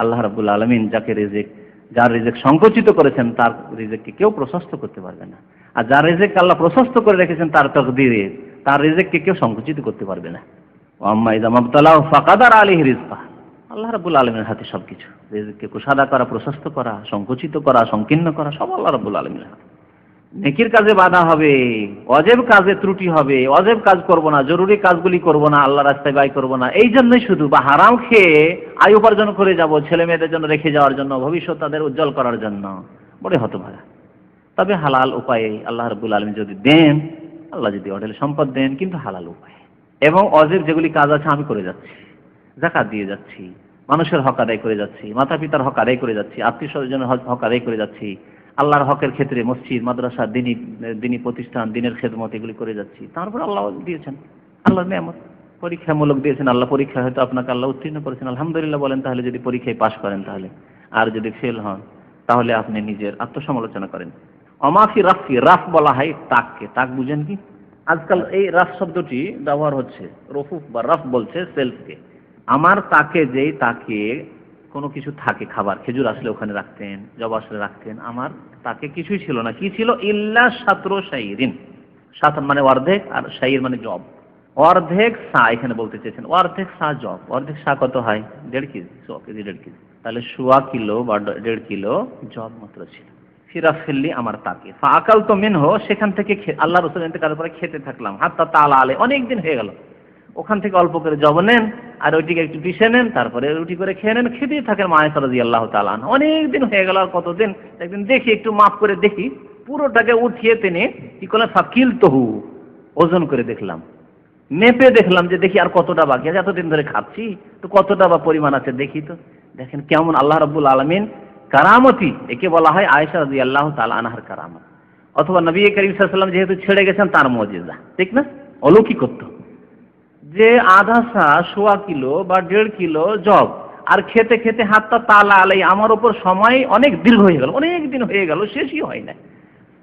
আল্লাহ রাব্বুল আলমিন যাকে রিজিক, যার রিজিক সংকুচিত করেছেন, তার রিজিককে কেউ প্রশস্ত করতে পারবে না। আর যার রিজিক আল্লাহ প্রশস্ত করে রেখেছেন, তার তকদিরে, তার রিজিককে কেউ সংকুচিত করতে পারবে না। আম্মা ইদা মাবতালাহ ফাকাদার আলিহি রিজকা আল্লাহ রাব্বুল আলমের হাতে সবকিছু। রিজিককে কুসাদা করা, প্রশস্ত করা, সংকুচিত করা, সংকীর্ণ করা, সব আল্লাহ রাব্বুল আলমের হাতে। নেকির কাজে বাধা হবে, অজেব কাজে ত্রুটি হবে, অজেব কাজ করব না, জরুরি কাজগুলি করব না আল্লাহ রাস্তায় ব্যয় করব না, এই জন্যই শুধু বা হারাম খেয়ে আয় উপার্জন করে যাব ছেলে মেয়েদের জন্য রেখে যাওয়ার জন্য, ভবিষ্যৎ তাদের উজ্জ্বল করার জন্য। বড় হতভাগা। তবে হালাল উপায়ে আল্লাহ রবুল আলমী যদি দেন, আল্লাহ যদি অঢেল সম্পদ দেন, কিন্তু হালাল উপায়ে। এবং অজেব যেগুলি কাজ আছে, আমি করে যাচ্ছি। জাকাত দিয়ে যাচ্ছি, মানুষের হক আদায় করে যাচ্ছি মাতা পিতার হক আদায় করে যাচ্ছি আত্মীয় স্বজনের হক আদায় করে যাচ্ছি, আল্লাহর হকের ক্ষেত্রে মসজিদ, মাদ্রাসা, দিনী দিনী প্রতিষ্ঠান, দিনের খেদমত এগুলি করে যাচ্ছি। তারপর আল্লাহ দিয়েছেন আল্লাহ নিয়ামত। পরীক্ষামূলক দিয়েছেন, আল্লাহ পরীক্ষা হয়তো আপনাকে আল্লাহ উত্তীর্ণ করেছেন। আলহামদুলিল্লাহ বলেন, তাহলে যদি পরীক্ষায় পাশ করেন তাহলে। আর যদি ফেল হন, তাহলে আপনি নিজের আত্মসমালোচনা করেন। অমাফি রাফি, রাফ বলা হয় তাককে। তাক বুঝেন কি? আজকাল এই রাফ শব্দটি ব্যবহার হচ্ছে, রফুফ বা রাফ বলছে সেলফকে। আমার তাকে, যেই তাকে কোনো কিছু থাকে, খাবার, খেজুর আসলে ওখানে রাখতেন, জব আসলে রাখতেন, আমার তাকে কিছুই ছিল না। কি ছিল? ইল্লা সাতর শাইরিন। সাত মানে অর্ধেক আর শাইর মানে জব। অর্ধেক সা এখানে বলতে চেয়েছেন। অর্ধেক সা জব। অর্ধেক সা কত হয়? দেড় কেজি, ছ কেজি, দেড় কেজি। তাহলে সোয়া কিলো বা দেড় কিলো জব মাত্র ছিল। ফিরা ফেললি আমার তাকে। আকাল তো মেনহ, সেখান থেকে আল্লাহ রসুল ইন্তেকালের পরে খেতে থাকলাম। হাতটা তালা আলে অনেক দিন হয়ে গেল। ওখান থেকে অল্প করে জব নেন, আর ওইটিকে একটু পিষে নেন, তারপরে রুটি করে খেয়ে নেন, খেতেই থাকেন মায়ের সারাজি আল্লাহ তালান অনেক দিন হয়ে গেল, আর কতদিন? একদিন দেখি, একটু মাফ করে দেখি, পুরোটাকে উঠিয়ে তিনি কি করলেন? ফাকিল তহু ওজন করে দেখলাম। মেপে দেখলাম যে দেখি আর কতটা বাকি আছে। এতদিন ধরে খাচ্ছি, তো কতটা বা পরিমাণ আছে দেখি তো। দেখেন কেমন আল্লাহ রব্বুল আলমিন কারামতি, একে বলা হয় আয়েশা রাজি আল্লাহ তালা আনহার কারামত। অথবা নবী করিম সাল্লাম যেহেতু ছেড়ে গেছেন, তার মজিজা, ঠিক না? অলৌকিকত্ব। যে আধা সা সোয়া কিলো বা দেড় কিলো জব, আর খেতে খেতে হাতটা তালা আলাই, আমার ওপর সময় অনেক দীর্ঘ হয়ে গেল, অনেক দিন হয়ে গেল, শেষই হয় না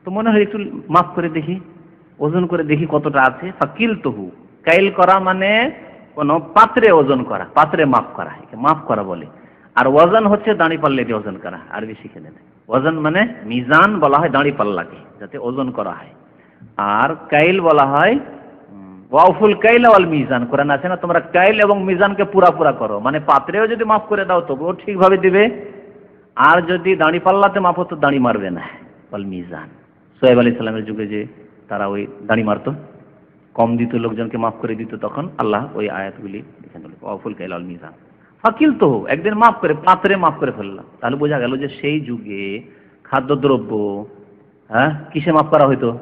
তো মনে হয় একটু মাফ করে দেখি, ওজন করে দেখি কতটা আছে। ফাকিল তহু কাইল করা মানে কোনো পাত্রে ওজন করা, পাত্রে মাফ করা মাফ করা বলে। আর ওজন হচ্ছে দাঁড়ি পাল্লে দিয়ে ওজন করা, আরবি শিখে নেবে। ওজন মানে মিজান বলা হয় দাঁড়ি পাল্লাকে, যাতে ওজন করা হয়। আর কাইল বলা হয় ওয়াফুল কাইল ওয়াল মিজান। কোরআন আছে না, তোমরা কাইল এবং মিজানকে পুরা পুরা করো। মানে পাত্রেও যদি মাফ করে দাও, তবুও ঠিকভাবে দিবে। আর যদি দাঁড়ি পাল্লাতে মাপ হতো, দাঁড়ি মারবে না, ওয়াল মিজান। সোহেব আলী সাল্লামের যুগে যে তারা ওই দাঁড়ি মারতো, কম দিত লোকজনকে মাফ করে দিত, তখন আল্লাহ ওই আয়াতগুলি ওয়াফুল কাইল ওয়াল মিজান। ফাকিল তো, একদিন মাফ করে, পাত্রে মাফ করে ফেললাম। তাহলে বোঝা গেল যে সেই যুগে খাদ্যদ্রব্য হ্যাঁ কিসে মাফ করা হইতো?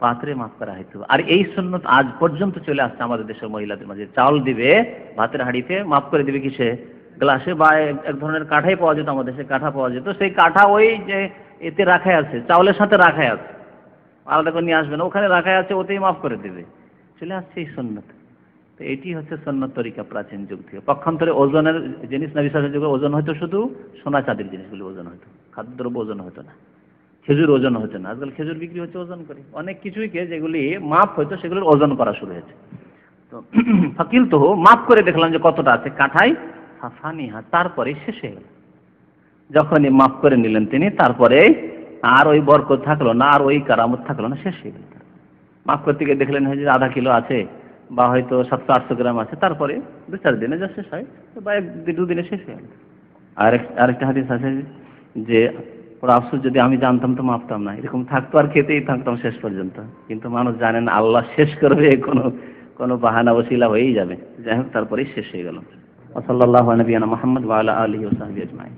পাত্রে মাফ করা হইতো। আর এই সন্ন্যত আজ পর্যন্ত চলে আসছে আমাদের দেশের মহিলাদের মাঝে। চাউল দিবে, ভাতের হাঁড়িতে মাফ করে দিবে কিসে? গ্লাসে বা এক ধরনের কাঠাই পাওয়া যেত, আমাদের দেশে কাঠা পাওয়া যেত। সেই কাঠা ওই যে এতে রাখাই আছে, চাউলের সাথে রাখাই আছে। আলাদা করে নিয়ে আসবে না, ওখানে রাখাই আছে, ওতেই মাফ করে দেবে। চলে আসছে এই সন্ন্যত তো এটি হচ্ছে সন্ন্যত তরিকা প্রাচীন যুগ থেকে। পক্ষান্তরে ওজনের জিনিস না বিশ্বাসের যুগে ওজন হয়তো শুধু সোনা চাঁদির জিনিসগুলি ওজন হতো খাদ্যদ্রব্য ওজন হতো না, খেজুর ওজন হচ্ছে না। আজকাল খেজুর বিক্রি হচ্ছে ওজন করে। অনেক কিছুইকে যেগুলি মাপ হয়তো সেগুলোর ওজন করা শুরু হয়েছে। তো ফাকিল তো মাপ করে দেখলাম যে কতটা আছে। কাঠাই ফানিহা তারপরে শেষ হয়ে গেল। যখনই মাফ করে নিলেন তিনি, তারপরে আর ওই বরকত থাকল না, আর ওই কারামত থাকল না, শেষ হয়ে গেল। মাফ করতে গিয়ে দেখলেন যে আধা কিলো আছে। বা হয়তো সাতশো, আটশো গ্রাম আছে, তারপরে দু চার দিনে যা শেষ হয়, বা এক দুদিনে শেষ হয়ে। আরেক আরেকটা হাদিস আছে যে ওরা আফসোস যদি আমি জানতাম তো মাপতাম না। এরকম থাকতো আর খেতেই থাকতাম শেষ পর্যন্ত। কিন্তু মানুষ জানেন আল্লাহ শেষ করবে, কোনো কোনো বাহানা ওসিলা হয়েই যাবে। যাই হোক, তারপরেই শেষ হয়ে গেল। ওসল্লাহ নবীনা মোহাম্মদ ওয়ালা আলহি ওসাহাবি আজমাই